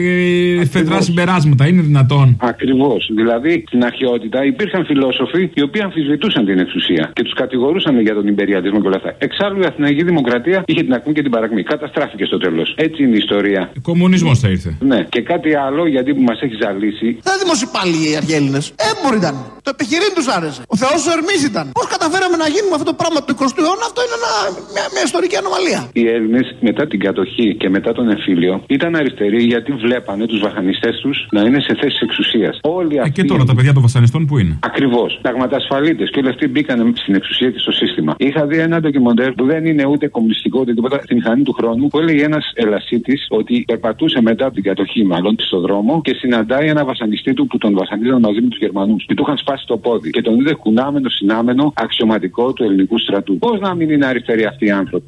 φεδρά συμπεράσματα. Είναι δυνατόν. Ακριβώς. Δηλαδή στην αρχαιότητα υπήρχαν φιλόσοφοι οι οποίοι αμφισβητούσαν την εξουσία και τους κατηγορούσαν για τον υπεριαλισμό και όλα αυτά. Εξάλλου η Αθηναϊκή Δημοκρατία είχε την ακμή και την παρακμή. Καταστράφηκε στο τέλος. Έτσι είναι η ιστορία. Κομμουνισμός θα ήρθε. Ναι. Και κάτι άλλο γιατί που μας έχει ζαλίσει. Δεν δημοσιοπάλληλοι οι αρχαίοι Έμποροι ήταν. Το επιχειρήν τους άρεσε. Ο Θεός ο Ερμής ήταν. Πώς καταφέραμε να γίνουμε αυτό το πράγμα του 20ου αιώνα, αυτό είναι ένα, μια, μια ιστορική ανομαλία. Οι Έλληνες μετά την κατοχή και μετά τον εμφύλιο ήταν αριστεροί γιατί βλέπανε τους βασανιστές τους να είναι σε θέσεις εξουσίας. Όλοι Ε, αυτοί. και τώρα τα παιδιά των βασανιστών που είναι; Ακριβώς. Ταγματασφαλίτες και όλοι αυτοί μπήκαν στην εξουσία και στο σύστημα. Είχα δει ένα ντοκιμοντέρ που δεν είναι ούτε κομμουνιστικό ούτε τίποτα στη μηχανή του χρόνου που έλεγε ένας Ελασίτης ότι περπατούσε μετά από την κατοχή, μάλλον στο δρόμο και συναντάει ένα βασανιστή του που τον βασανίζαν μαζί με τους Γερμανούς και του είχαν σπάσει το πόδι και τον είδε κουνάμενο συνάμενο αξιωματικό του ελληνικού στρατού. Πώς να μην είναι αριστεροί αυτοί οι άνθρωποι;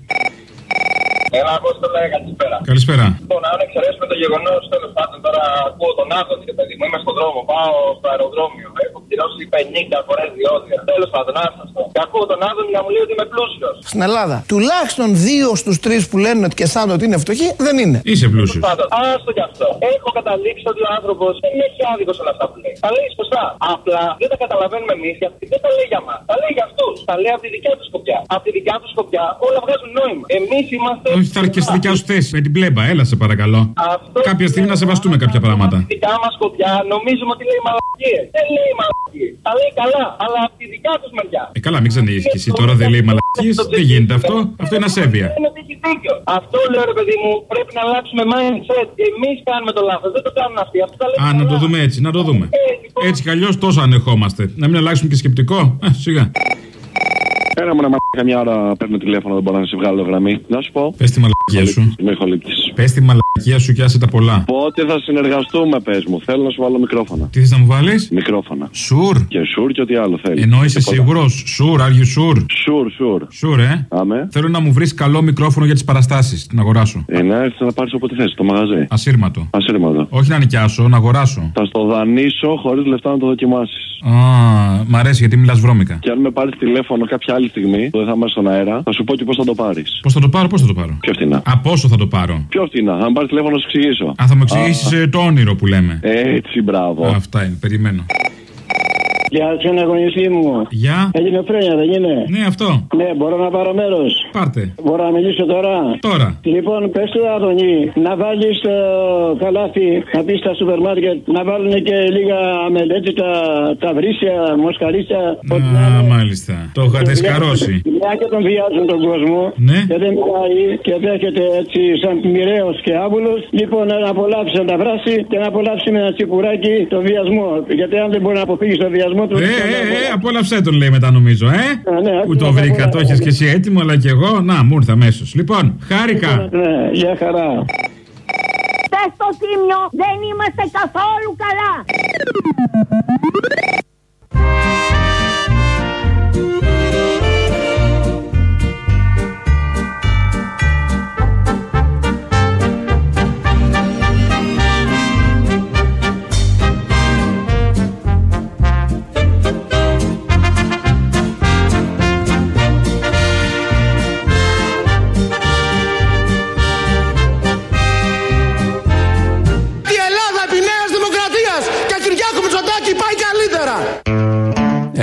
Έλα, Απόστολε, καλησπέρα. Καλησπέρα. Λοιπόν, αν εξαιρέσουμε το γεγονός, τέλος πάντων, τώρα ακούω τον Άδωνη και παιδί μου, είμαι στον δρόμο, πάω στο αεροδρόμιο. Έχω πληρώσει 50 φορές διόδια. Τέλος πάντων, άσταστο. Και ακούω τον Άδωνη να μου λέει ότι είμαι πλούσιος. Στην Ελλάδα. Τουλάχιστον δύο στους τρεις που λένε ότι και αισθάνονται ότι είναι φτωχοί δεν είναι. Είσαι πλούσιος. Πάντων, άστο κι αυτό. Έχω καταλήξει ότι ο άνθρωπος δεν έχει άδικος σε όλα αυτά που λέει. Τα λέει σωστά. Απλά δεν τα καταλαβαίνουμε εμείς γιατί δεν τα λέει για μας. Τα λέει για αυτούς. Τα λέει από τη δικιά τους σκοπιά. Από τη δικιά τους σκοπιά όλα βγάζουν νόημα. Εμείς είμαστε. Όχι, θα έρθει και στη δικιά σου θέση. Με την πλέμπα, έλα σε παρακαλώ. Αυτό Κάποια στιγμή να σεβαστούμε κάποια πράγματα. Στη δικιά μας σκοπιά νομίζουμε ότι λέει μαλακίες. Δεν λέει μαλακίες. Τα λέει καλά, αλλά από τη δικιά τους μεριά. Ε, καλά, μην ξανοίγει και εσύ τώρα δεν λέει μαλακίες. Δεν γίνεται αυτό. Αυτό είναι ασέβεια. Είναι ότι έχει δίκιο. Αυτό λέω ρε παιδί μου, πρέπει να αλλάξουμε mindset. Εμείς κάνουμε το λάθος, δεν το κάνουν αυτοί. Αυτό τα λέει Α, να το δούμε έτσι, να το δούμε. Έτσι κι αλλιώς τόσο ανεχόμαστε. Να μην αλλάξουμε και σκεπτικό. Ε, σιγά. Ένα μου να μάθει μια ώρα παίρνω τηλέφωνο, δεν μπορώ να σε βγάλω γραμμή. Να σου πω. Πες τη μαλακία σου. Είμαι ηχολήπτη. Πες τη μαλακία σου και άσε τα πολλά. Πότε θα συνεργαστούμε, πες μου. Θέλω να σου βάλω μικρόφωνα. Τι θες να μου βάλεις; Μικρόφωνα. Σουρ. Και σουρ και ό,τι άλλο θέλεις. Ενώ είσαι Και πολλά. σίγουρος; Σουρ, are you sure? Σουρ, σουρ. Σουρ, ε; Άμε. Θέλω να μου βρεις καλό μικρόφωνο για τις παραστάσεις. Να αγοράσω. Ε, να έρθεις να πάρεις όποτε θες, το μαγαζί. Ασύρματο. Ασύρματο. Όχι να νοικιάσω, να αγοράσω. Θα στο δανείσω χωρίς λεφτά να το δοκιμάσεις. Α, μ' αρέσει γιατί μιλάς βρώμικα. Και αν με πάρεις τηλέφωνο κάποια άλλη στιγμή που δεν θα είμαστε στον αέρα, θα σου πω και πώς θα το πάρεις. Πώς θα το πάρω, πώς θα το πάρω; Πιο φτηνά. Α, πόσο θα το πάρω; Πιο φτηνά. Αν πάρεις τηλέφωνο, να σου εξηγήσω. Α, θα μου εξηγήσεις το όνειρο που λέμε. Έτσι, μπράβο. Αυτά είναι, περιμένω. Γεια σου, αγωνιστή μου. Γεια. Έγινε φρένια, δεν είναι; Ναι, αυτό. Ναι, μπορώ να πάρω μέρος. Πάρτε. Μπορώ να μιλήσω τώρα; Τώρα. Λοιπόν, πες του Άδωνη να βάλεις στο καλάθι, να πει στα σούπερ μάρκετ, να βάλουν και λίγα μελέτητα, τα βρύσια, μοσκαλίσια. Α, μάλιστα. Το είχατε σκαρώσει. Μια και τον βιάζουν τον κόσμο. Ναι. Και δεν μιλάει και δέχεται έτσι σαν μοιραίος και άβουλος. Λοιπόν, να απολαύσει να τα βράσει και να απολαύσει με ένα τσιπουράκι τον βιασμό. Γιατί αν δεν μπορεί να αποφύγεις τον βιασμό του. Ε, ε, ε, απόλαυσέ τον λέει μετά νομίζω, ε. ναι, Που το αυτό βρήκα, θα το έχεις και εσύ έτοιμο, αλλά και εγώ. Να, μου ήρθε αμέσως. Λοιπόν, χάρηκα. Ναι, για χαρά. Πες στο τίμιο δεν είμαστε καθόλου καλά.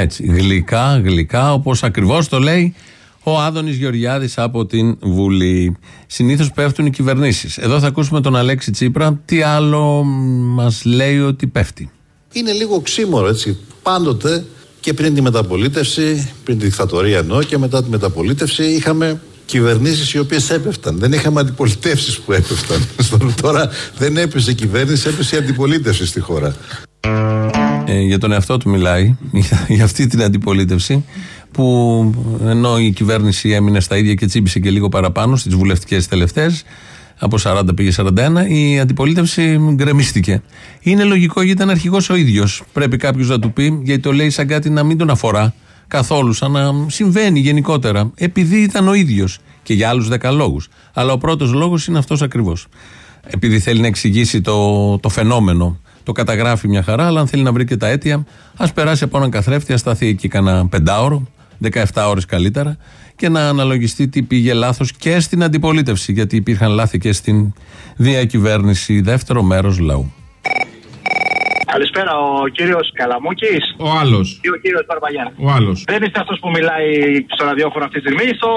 Έτσι, γλυκά, γλυκά, όπως ακριβώς το λέει ο Άδωνης Γεωργιάδης από την Βουλή. Συνήθως πέφτουν οι κυβερνήσεις. Εδώ θα ακούσουμε τον Αλέξη Τσίπρα. Τι άλλο μας λέει ότι πέφτει. Είναι λίγο οξύμορο έτσι. Πάντοτε Και πριν τη μεταπολίτευση, πριν τη δικτατορία εννοώ και μετά τη μεταπολίτευση, είχαμε κυβερνήσεις οι οποίες έπεφταν. Δεν είχαμε αντιπολιτεύσεις που έπεφταν. <laughs> Τώρα δεν έπεσε κυβέρνηση, έπεσε η αντιπολίτευση στη χώρα. Ε, για τον εαυτό του μιλάει, για, για αυτή την αντιπολίτευση που ενώ η κυβέρνηση έμεινε στα ίδια και τσίπησε και λίγο παραπάνω στις βουλευτικές τελευταίες από 40 πήγε 41, η αντιπολίτευση γκρεμίστηκε. Είναι λογικό γιατί ήταν αρχηγός ο ίδιος. Πρέπει κάποιος να του πει, γιατί το λέει σαν κάτι να μην τον αφορά καθόλου, σαν να συμβαίνει γενικότερα. Επειδή ήταν ο ίδιος και για άλλους 10 λόγους. Αλλά ο πρώτος λόγος είναι αυτός ακριβώς. Επειδή θέλει να εξηγήσει το, το φαινόμενο. Το καταγράφει μια χαρά, αλλά αν θέλει να βρει και τα αίτια, ας περάσει από έναν καθρέφτη, ας σταθεί εκεί κανένα πεντάωρο, 17 ώρες καλύτερα, και να αναλογιστεί τι πήγε λάθος και στην αντιπολίτευση. Γιατί υπήρχαν λάθη και στην διακυβέρνηση, δεύτερο μέρος λαού. Καλησπέρα, ο κύριος Καλαμούκης. Ο άλλος. Ή ο κύριος Παρπαγιάννη. Ο άλλος. Δεν είστε αυτός που μιλάει στο ραδιόφωνο αυτή τη στιγμή, στο.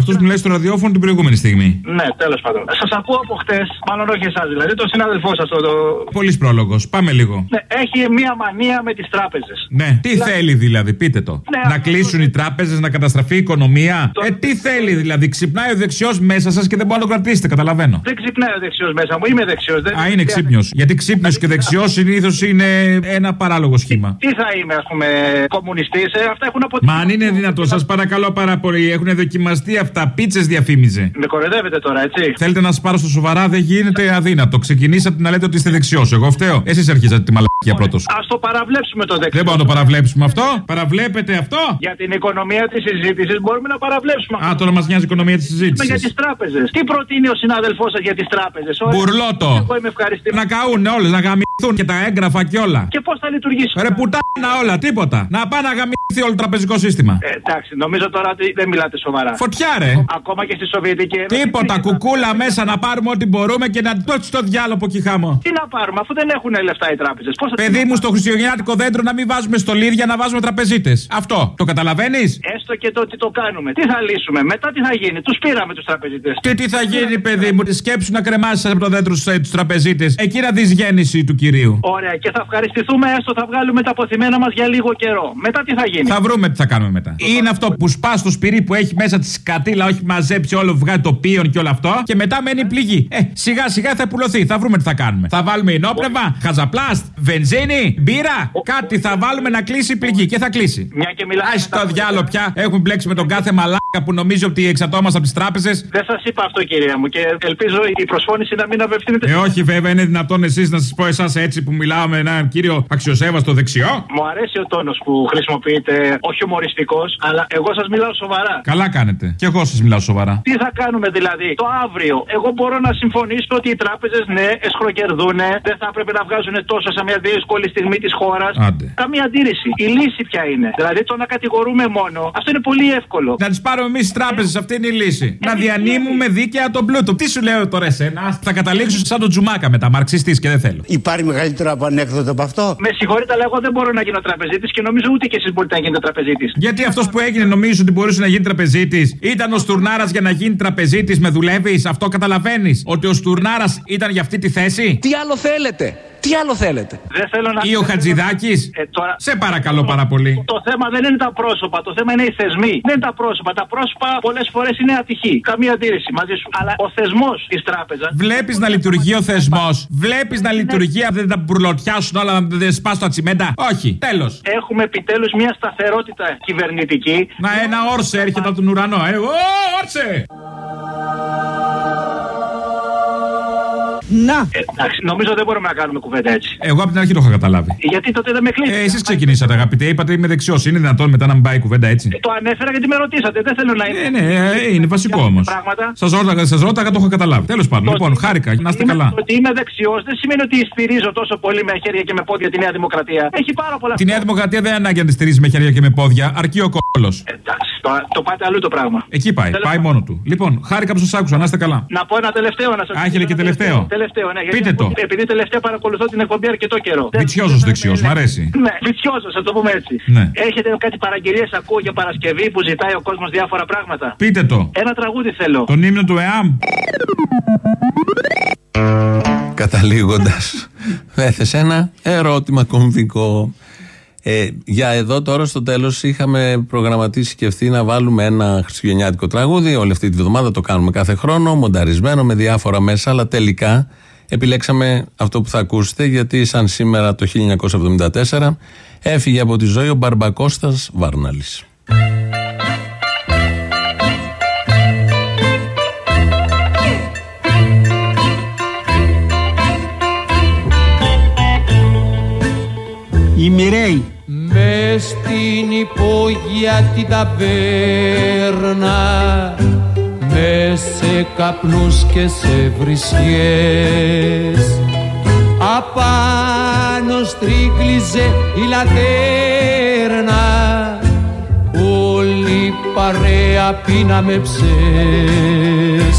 Αυτός που μιλάει στο ραδιόφωνο την προηγούμενη στιγμή. Ναι, τέλος πάντων. Σας ακούω από χτες, μάλλον όχι εσάς δηλαδή, τον συνάδελφό σας. Το... Πολύς πρόλογος. Πάμε λίγο. Ναι, έχει μία μανία με τις τράπεζες. Ναι, τι θέλει δηλαδή, πείτε το. Ναι, να κλείσουν οι τράπεζες, να καταστραφεί η οικονομία; Ε, τι θέλει δηλαδή, ξυπνάει ο δεξιός μέσα σας και δεν μπορεί να το κρατήσετε, καταλαβαίνω. Δεν ξυπνάει ο δεξιός μέσα μου, είμαι δεξιός. Δεν... Α, είναι ξύπνιος. Γιατί ξύπνιος και δεξιός συνήθως είναι ένα παράλογο σχήμα. Τι θα είμαι, ας πούμε, κομμουνιστής, ε, αυτά έχουν αποτελέσει. Μα αν είναι δυνατό, σας παρακαλώ πάρα πολύ, έχουν δοκιμαστεί αυτά. Πίτσες διαφήμιζε. Με κοροϊδεύετε τώρα, έτσι. Θέλετε να σας πάρω στο σοβαρά, δεν γίνεται αδύνατο. Ξεκινήσατε να λέτε ότι είστε δεξιός. Εγώ φταίω. Εσείς αρχίζατε τη μαλακία πρώτος. Α το παραβλέψουμε το δεξιό. Δεν μπορούμε να το παραβλέψουμε αυτό. Παραβλέπετε αυτό. Για την οικονομία της συζήτησης μπορούμε να παραβλέψουμε Α, τώρα μας νοιάζει η οικονομία της συζήτησης. Για τις τράπεζες. Τι προτείνει ο συνάδελφός σας για τις τράπεζες. Μπουρλότο. Εγώ είμαι ευχαριστημένο. Να καούν όλες, να γαμηθούν και τα έγγραφα και όλα. Και πώς θα λειτουργήσει. Ρε πουτάνα όλα, τίποτα. Να πάει να γαμηθεί όλο το τραπεζικό σύστημα. Ε, εντάξει, νομίζω τώρα ότι δεν μιλάτε σοβαρά. Φωτιά, ρε. Ακόμα και στη Σοβιετική Ένωση. Τίποτα, κουκούλα μέσα να πάρουμε ό,τι μπορούμε και να το στο διάλογο από χάμω. Τι να πάρουμε, αφού δεν έχουν λεφτά οι τράπεζες. Παιδί μου, στο χριστουγεννιάτικο δέντρο να μην βάζουμε στολίδια, να βάζουμε τραπεζίτες. Αυτό. Το καταλαβαίνεις; Έστω και το ότι το κάνουμε. Τι θα λύσουμε, μετά τι θα γίνει; Τους πήραμε τους τραπεζίτες. Και τι θα γίνει, παιδί μου, τη σκέψου να κρεμάσεις από το δέντρο τους τραπεζίτες. Εκεί να δεις γέννηση του κυρίου. Ωραία, και θα ευχαριστηθούμε έστω θα βγάλουμε τα αποθυμένα μας για λίγο καιρό. Μετά τι θα γίνει; Θα βρούμε τι θα κάνουμε μετά. Είναι αυτό που σπάς στο σπυρί που έχει μέσα της σκατήλα, όχι μαζέψει όλο, βγάλει το πίον και όλο αυτό. Και μετά μένει πληγή. Ε, σιγά σιγά θα πουλωθεί. Θα βρούμε τι θα κάνουμε. Θα βάλουμε ενόπνευμα, χαζαπλάστ, βενζίνη, μπύρα. Κάτι θα βάλουμε να κλείσει η πληγή και θα κλείσει. Μια και μιλάμε. Α το διάλογο πια. Έχουμε μπλέξει με τον κάθε μαλάκα που νομίζει ότι εξατόμαστε από τις τράπεζες. Δεν σας είπα αυτό, κυρία μου, και ελπίζω η προσφώνηση να μην απευθύνεται. Ε, όχι, βέβαια, είναι δυνατόν εσείς να σας πω εσάς έτσι που μιλάω με έναν κύριο αξιοσέβαστο δεξιό. Μου αρέσει ο τόνος που χρησιμοποιείτε, όχι ομοριστικό, αλλά εγώ σας μιλάω σοβαρά. Καλά κάνετε. Και εγώ σας μιλάω σοβαρά. Τι θα κάνουμε δηλαδή; Το αύριο. Εγώ μπορώ να συμφωνήσω ότι οι τράπεζες, ναι, εσχροκερδούν, δεν θα έπρεπε να βγάζουν τόσο σε μια δύσκολη στιγμή της χώρας. Καμία αντίρρηση. Η λύση ποια είναι; Δηλαδή το να κατηγορούμε μόνο, αυτό είναι πολύ εύκολο. Να τις πάρουμε εμείς τι τράπεζες, αυτή είναι η λύση. να διανύμουμε δίκαια τον πλούτο. Τι σου λέω τώρα εσένα, θα καταλήξω σαν τον Τζουμάκα μετά, μαρξιστής και δεν θέλω. Υπάρχει μεγαλύτερο από ανέκδοτο από αυτό; Με συγχωρείτε, αλλά εγώ δεν μπορώ να γίνω τραπεζίτης και νομίζω ούτε και εσείς μπορείτε να γίνετε τραπεζίτης. Γιατί αυτός που έγινε νομίζει ότι μπορούσε να γίνει τραπεζίτης. Ήταν ο Στουρνάρας για να γίνει τραπεζίτης, με δουλεύεις. Αυτό καταλαβαίνεις. Ότι ο Στουρνάρας ήταν για αυτή τη θέση. Τι άλλο θέλετε; Τι άλλο θέλετε; Δεν θέλω να... Ή ο Χατζηδάκης; Ε, τώρα... Σε παρακαλώ πάρα πολύ. Το θέμα δεν είναι τα πρόσωπα. Το θέμα είναι οι θεσμοί. Δεν είναι τα πρόσωπα. Τα πρόσωπα πολλές φορές είναι ατυχή. Καμία αντίρρηση μαζί σου. Αλλά ο θεσμός της τράπεζα. Βλέπεις να λειτουργεί ο θεσμός. Βλέπεις να λειτουργεί. Δεν τα μπουρλοτιάσουν όλα, δεν σπάσουν τα τσιμέντα. Όχι. Τέλος. Έχουμε επιτέλους μια σταθερότητα κυβερνητική. Να ένα όρσε έρχεται από τον ουρανό. Εγώ, όρσε! Να! Ε, εντάξει, νομίζω δεν μπορούμε να κάνουμε κουβέντα έτσι. Εγώ από την αρχή το είχα καταλάβει. Γιατί τότε δεν με κλείσατε. Ε, Εσείς ξεκινήσατε, αγαπητέ. Είπατε είμαι δεξιός. Είναι δυνατόν μετά να μην πάει η κουβέντα έτσι; Ε, το ανέφερα γιατί με ρωτήσατε. Δεν θέλω να είναι. Ε, ναι, ε, είναι βασικό όμως. Σας ρώταγα, σας ρώταγα, το έχω καταλάβει. Τέλος πάντων, λοιπόν, χάρηκα. Να είστε καλά. Ότι είμαι δεξιός δεν σημαίνει ότι στηρίζω τόσο πολύ με χέρια και με πόδια τη Νέα Δημοκρατία. Έχει πάρα πολλά. Τη Νέα Δημοκρατία δεν ανάγκη να τη στηρίζει με χέρια και με πόδια. Αρκεί ο κόλος. Εντάξει, το, το πάτε αλλού το πράγμα. Εκεί πάει, πάει μόνο του. Λοιπόν, χάρηκα που σας άκουσα, να είστε καλά. Να πω ένα τελευταίο να σας Α, έχετε και τελευταίο. Τελευταίο, ναι. Πείτε το. Επειδή τελευταία παρακολουθώ την εκπομπή αρκετό καιρό. Βιτσιόζο δεξιός, μ' αρέσει. Ναι, βιτσιόζο, α το πούμε έτσι. Ναι. Έχετε κάτι παραγγελίες ακούω για Παρασκευή που ζητάει ο κόσμος διάφορα πράγματα. Πείτε το. Ένα τραγούδι θέλω. Τον ύμνο του ΕΑΜ. Καταλήγοντας, έθεσε ένα ερώτημα κομβικό. Ε, για εδώ τώρα στο τέλος είχαμε προγραμματίσει και ευθύ να βάλουμε ένα χριστουγεννιάτικο τραγούδι. Όλη αυτή τη βδομάδα το κάνουμε κάθε χρόνο, μονταρισμένο με διάφορα μέσα, αλλά τελικά επιλέξαμε αυτό που θα ακούσετε γιατί σαν σήμερα το 1974 έφυγε από τη ζωή ο Μπαρμπακώστας Βάρναλης. Οι μοιραίοι μες στην υπόγεια την ταβέρνα μες σε καπνούς και σε βρισιές. Απάνω στρίκλιζε η λατέρνα όλη παρέα πίναμε ψες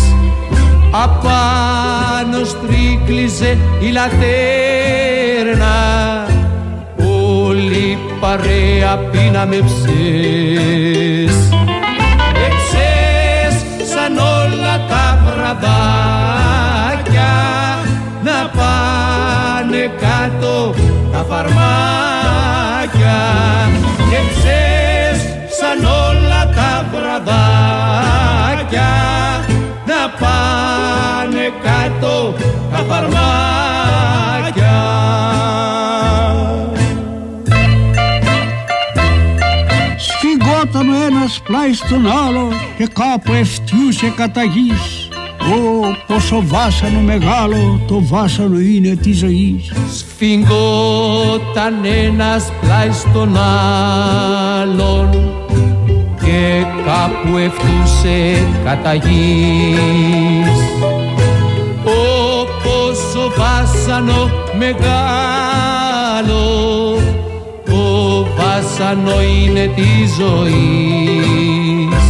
απάνω στρίκλιζε η λατέρνα όλη παρέα πίναμε ψες Εξές σαν όλα τα βραδάκια να πάνε κάτω τα φαρμάκια. Εξές σαν όλα τα βραδάκια να πάνε κάτω τα φαρμάκια πλάι στον άλλο και κάπου ευτιούσε κατά γης. Ω, πόσο βάσανο μεγάλο το βάσανο είναι της ζωής. Σφιγγόταν ένας πλάι στον άλλον και κάπου ευτούσε κατά γης. Ω, πόσο βάσανο μεγάλο το βάσανο είναι τη ζωής.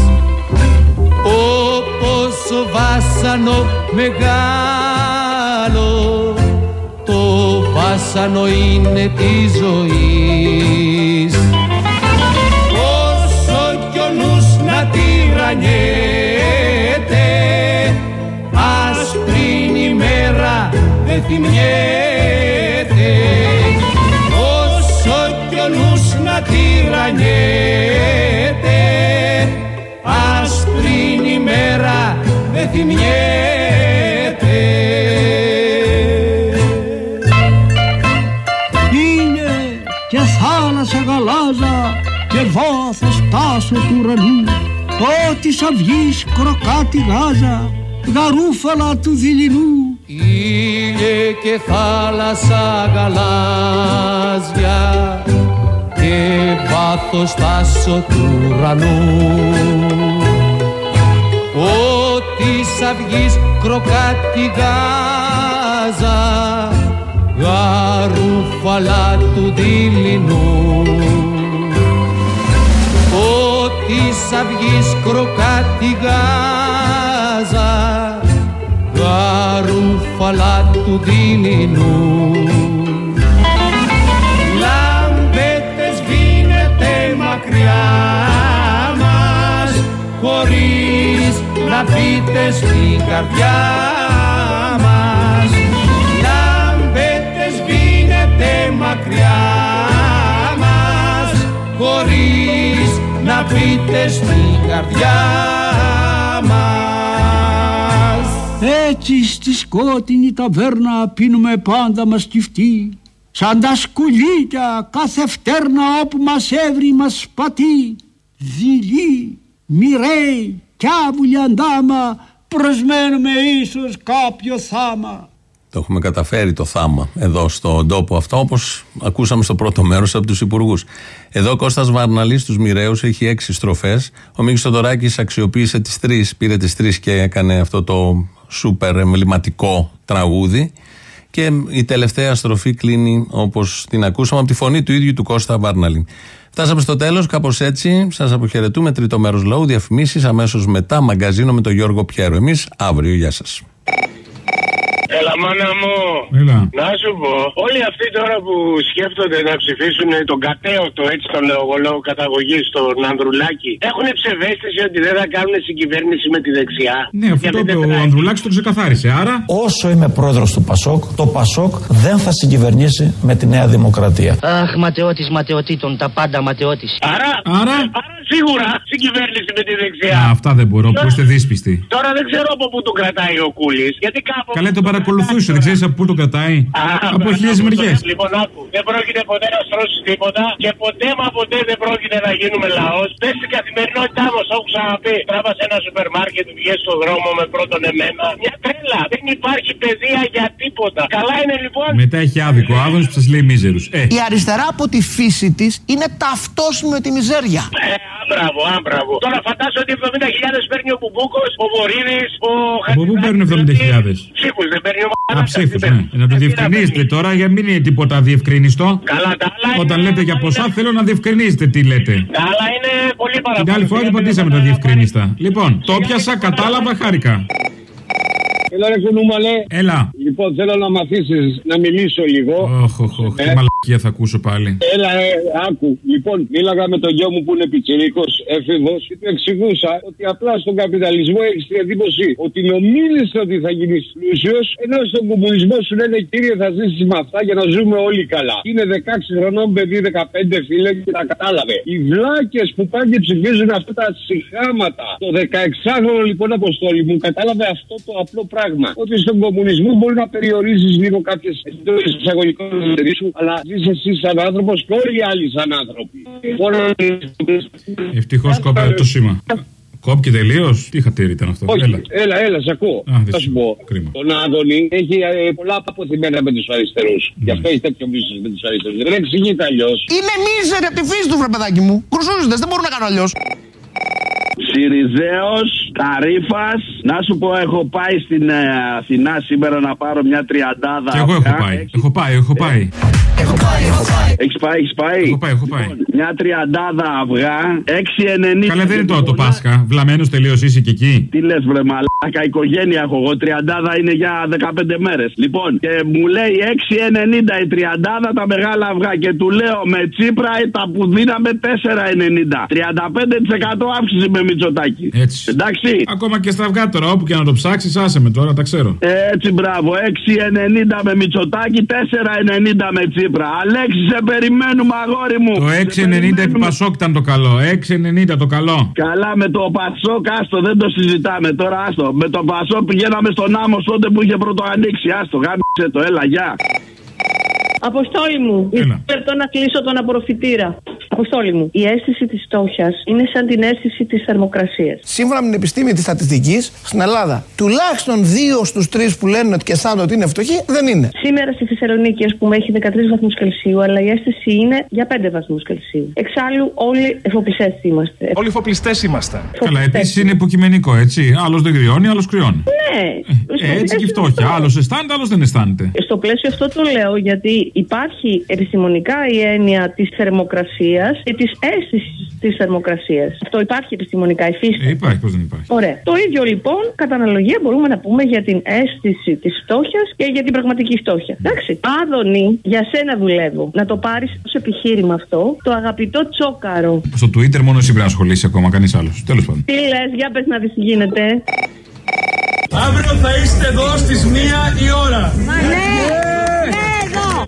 Ω πόσο βάσανο μεγάλο το βάσανο είναι τη ζωής. Όσο κι ο νους να τυραννιέται άσπρη ημέρα δεν θυμιέται τυραννιέται άσπρη ημέρα δεν θυμιέται. Είναι και θάλασσα γαλάζα και βάθος τάσο του ουρανού. Ό,τι αυγής κροκάτι γάζα γαρούφαλα του δειλινού. Ήλιε και θάλασσα γαλάζια και βάθος τάσο του ουρανού. Ό,τι αυγής κροκάτι γάζα γαρούφαλα του δειλινού Ό,τι αυγής κροκάτι γάζα γαρούφαλα του δειλινού χωρίς να πείτε στην καρδιά μας. Λάμπετε σβήνετε μακριά μας. Χωρίς να πείτε στην καρδιά μας. Έτσι στη σκότεινη ταβέρνα πίνουμε πάντα μας κυφτή Σαν τα σκουλίκια κάθε φτέρνα όπου μας έβρι μας σπατεί Δειλοί, μοιραίοι, κιάβουλοι αντάμα Προσμένουμε ίσως κάποιο θάμα Το έχουμε καταφέρει το θάμα εδώ στον τόπο αυτό, όπως ακούσαμε στο πρώτο μέρος από τους υπουργούς. Εδώ ο Κώστας Βαρναλής στους Μοιραίους έχει έξι στροφές. Ο Μίκης Θοδωράκη αξιοποίησε τις τρεις, πήρε τις τρεις και έκανε αυτό το σούπερ εμβληματικό τραγούδι. Και η τελευταία στροφή κλείνει όπως την ακούσαμε από τη φωνή του ίδιου του Κώστα Βάρναλη. Φτάσαμε στο τέλος, κάπως έτσι. Σας αποχαιρετούμε. Τρίτο μέρος λαού, διαφημίσεις αμέσως μετά. Μαγκαζίνο με τον Γιώργο Πιέρο. Εμείς αύριο. Γεια σας. Έλα, μάνα μου. Έλα. Να σου πω, όλοι αυτοί τώρα που σκέφτονται να ψηφίσουν τον κατέωτο, έτσι τον λογολόγο καταγωγής, στον Ανδρουλάκη, έχουν ψευδέστηση ότι δεν θα κάνουν συγκυβέρνηση με τη δεξιά; Ναι, αυτό το είπε ο Ανδρουλάκης το ξεκαθάρισε. Άρα. Όσο είμαι πρόεδρος του Πασόκ, το Πασόκ δεν θα συγκυβερνήσει με τη Νέα Δημοκρατία. Αχ, ματαιώτης ματαιωτήτων, τα πάντα ματαιώτης. Άρα, Άρα; άρα σίγουρα συγκυβέρνηση με τη δεξιά. Α, αυτά δεν μπορώ, που είστε δύσπιστοι. Τώρα δεν ξέρω από πού τον κρατάει ο Κούλης. Γιατί κάπου. Καλέ τον παρακολουθούσε, δεν ξέρεις από πού τον κρατάει. Α, από μπράβο, χίλιες μεριέ. Λοιπόν, άκου. Δεν πρόκειται ποτέ να στρώσει τίποτα και ποτέ μα ποτέ δεν πρόκειται να γίνουμε λαός. Πες στην καθημερινότητά μας, όπω ξαναπεί. Τράβα σε ένα σούπερ μάρκετ, βγαίνει στον δρόμο με πρώτον εμένα. Μια τρέλα. Δεν υπάρχει παιδεία για τίποτα. Καλά είναι λοιπόν. Μετά έχει άδικο ο Άδωνη που σας λέει μίζερους. Ε, Η αριστερά από τη φύση της είναι ταυτόσιμη με τη μιζέρια. Ε, άμπραβο, άμπραβο. Τώρα φαντάζομαι ότι 70.000 παίρνει ο Μπουμπούκος, ο Βορύδης, ο από πού παίρνουν 70.000. Ψήφους δεν παίρνει ο Α, ψήφους, ναι. Ε, Να το διευκρινίσετε τώρα για μην είναι τίποτα διευκρινιστό. Καλά, τα άλλα Όταν λέτε για ποσά, θέλω να διευκρινίσετε τι λέτε. Τα άλλα είναι πολύ παραπάνω. Την άλλη φορά δεν πατήσαμε τα διευκρινιστά. Λοιπόν, το πιάσα, κατάλαβα, χάρηκα. Έλα ρε κουνούμαλε. Έλα. Λοιπόν, θέλω να μ' αφήσεις να μιλήσω λίγο. Όχ, όχ, όχ, τι μαλακία θα ακούσω πάλι. Έλα, ε, άκου. Λοιπόν, μίλαγα με τον γιο μου που είναι πιτσιρίκος, έφηβος, και του εξηγούσα ότι απλά στον καπιταλισμό έχεις την εντύπωση ότι νομίζεις ότι θα γίνεις πλούσιος, ενώ στον κομμουνισμό σου λένε κύριε θα ζήσεις με αυτά για να ζούμε όλοι καλά. Είναι 16 χρονών παιδί, 15 φίλε και τα κατάλαβε. Οι βλάκες που πάνε και ψηφίζουν αυτά τα συχάματα. Το 16χρονο λοιπόν αποστόλη μου κατάλαβε αυτό το απλό πράγμα. Ότι στον κομμουνισμό μπορεί να περιορίζει λίγο κάποιες εντό εισαγωγικών εταιρείε σου, αλλά ζει εσύ σαν άνθρωπος και όλοι οι άλλοι σαν άνθρωποι. Μόνο Ευτυχώς κόπηκε το σήμα. Κόπηκε τελείως; Τι χατήρι ήταν αυτό; Όχι, Έλα. έλα, έλα, σε ακούω. Α, Θα σου πω. Κρίμα. Τον Άδωνη έχει ε, πολλά αποθυμένα με τους αριστερούς. Γι' αυτό έχει τέτοιο μίσος με τους αριστερούς. Δεν εξηγείται αλλιώς. Είναι μίζερη από τη φύση του, βρε παιδάκι μου. Κρουσούζοντε, δεν μπορούν να κάνουν αλλιώς. Σιριζέος, Καρύφα. Να σου πω, έχω πάει στην ε, Αθηνά σήμερα να πάρω μια τριαντάδα. Και εγώ έχω πάει. Έχω πάει, έχω πάει. Έχεις πάει, έχεις πάει; Έχω πάει, έχω πάει. Μια τριαντάδα αυγά, 6,90. Καλά, δεν είναι τώρα το Πάσχα. Βλαμμένος τελείως είσαι και εκεί. Τι λες, βρε μαλάκα, οικογένεια έχω εγώ. Τριαντάδα είναι για 15 μέρες. Λοιπόν, και μου λέει 6,90 η τριαντάδα τα μεγάλα αυγά. Και του λέω με τσίπρα τα που δίναμε 4,90. 35% αύξηση με μυτσοτάκι. Έτσι. Εντάξει. Ακόμα και στα αυγά τώρα, όπου και να το ψάξεις, άσε με τώρα, τα ξέρω. Έτσι, μπράβο. 6,90 με μυτσοτάκι, 4,90 με τσίπρα. Αλέξη, σε περιμένουμε, αγόρι μου. Το 6,90 επί Πασόκ ήταν το καλό. 6,90 το καλό. Καλά με το Πασόκ, άστο, δεν το συζητάμε τώρα, άστο. Με το Πασόκ πηγαίναμε στον άμμο τότε που είχε πρώτο ανοίξει. Άστο, γάμισε το, έλα, γεια. Αποστόλη μου, Έλα. λεπτό να κλείσω τον απορροφητήρα. Αποστόλη μου, η αίσθηση της φτώχειας είναι σαν την αίσθηση της θερμοκρασίας. Σύμφωνα με την επιστήμη της στατιστικής, στην Ελλάδα τουλάχιστον δύο στους τρεις που λένε ότι και αισθάνονται ότι είναι φτωχοί δεν είναι. Σήμερα στη Θεσσαλονίκη, ας πούμε, έχει 13 βαθμούς Κελσίου, αλλά η αίσθηση είναι για 5 βαθμούς Κελσίου. Εξάλλου, όλοι εφοπλιστές είμαστε. Όλοι φοπλιστέ είμαστε. Καλά, επίσης είναι υποκειμενικό, έτσι. Άλλος δεν κρυώνει, άλλος κρυώνει. Ναι, Ε, έτσι και η φτώχεια. Άλλος αισθάνεται, άλλος δεν αισθάνεται. Στο πλαίσιο αυτό το λέω γιατί υπάρχει επιστημονικά η έννοια της θερμοκρασίας και της αίσθησης της θερμοκρασίας. Αυτό υπάρχει επιστημονικά, υφίσταται. Ε, υπάρχει, πώς δεν υπάρχει. Ωραία. Το ίδιο λοιπόν, κατά αναλογία, μπορούμε να πούμε για την αίσθηση της φτώχειας και για την πραγματική φτώχεια. Εντάξει. Άδωνη, για σένα δουλεύω. Να το πάρεις ως επιχείρημα αυτό. Το αγαπητό τσόκαρο. Στο Twitter μόνο εσύ πρέπει να ασχολείσαι ακόμα, κανείς άλλος. Τέλος πάντων. Τι λες, για πες να δεις τι γίνεται. Αύριο θα είστε εδώ στις μία η ώρα. Ναι, ναι, εδώ.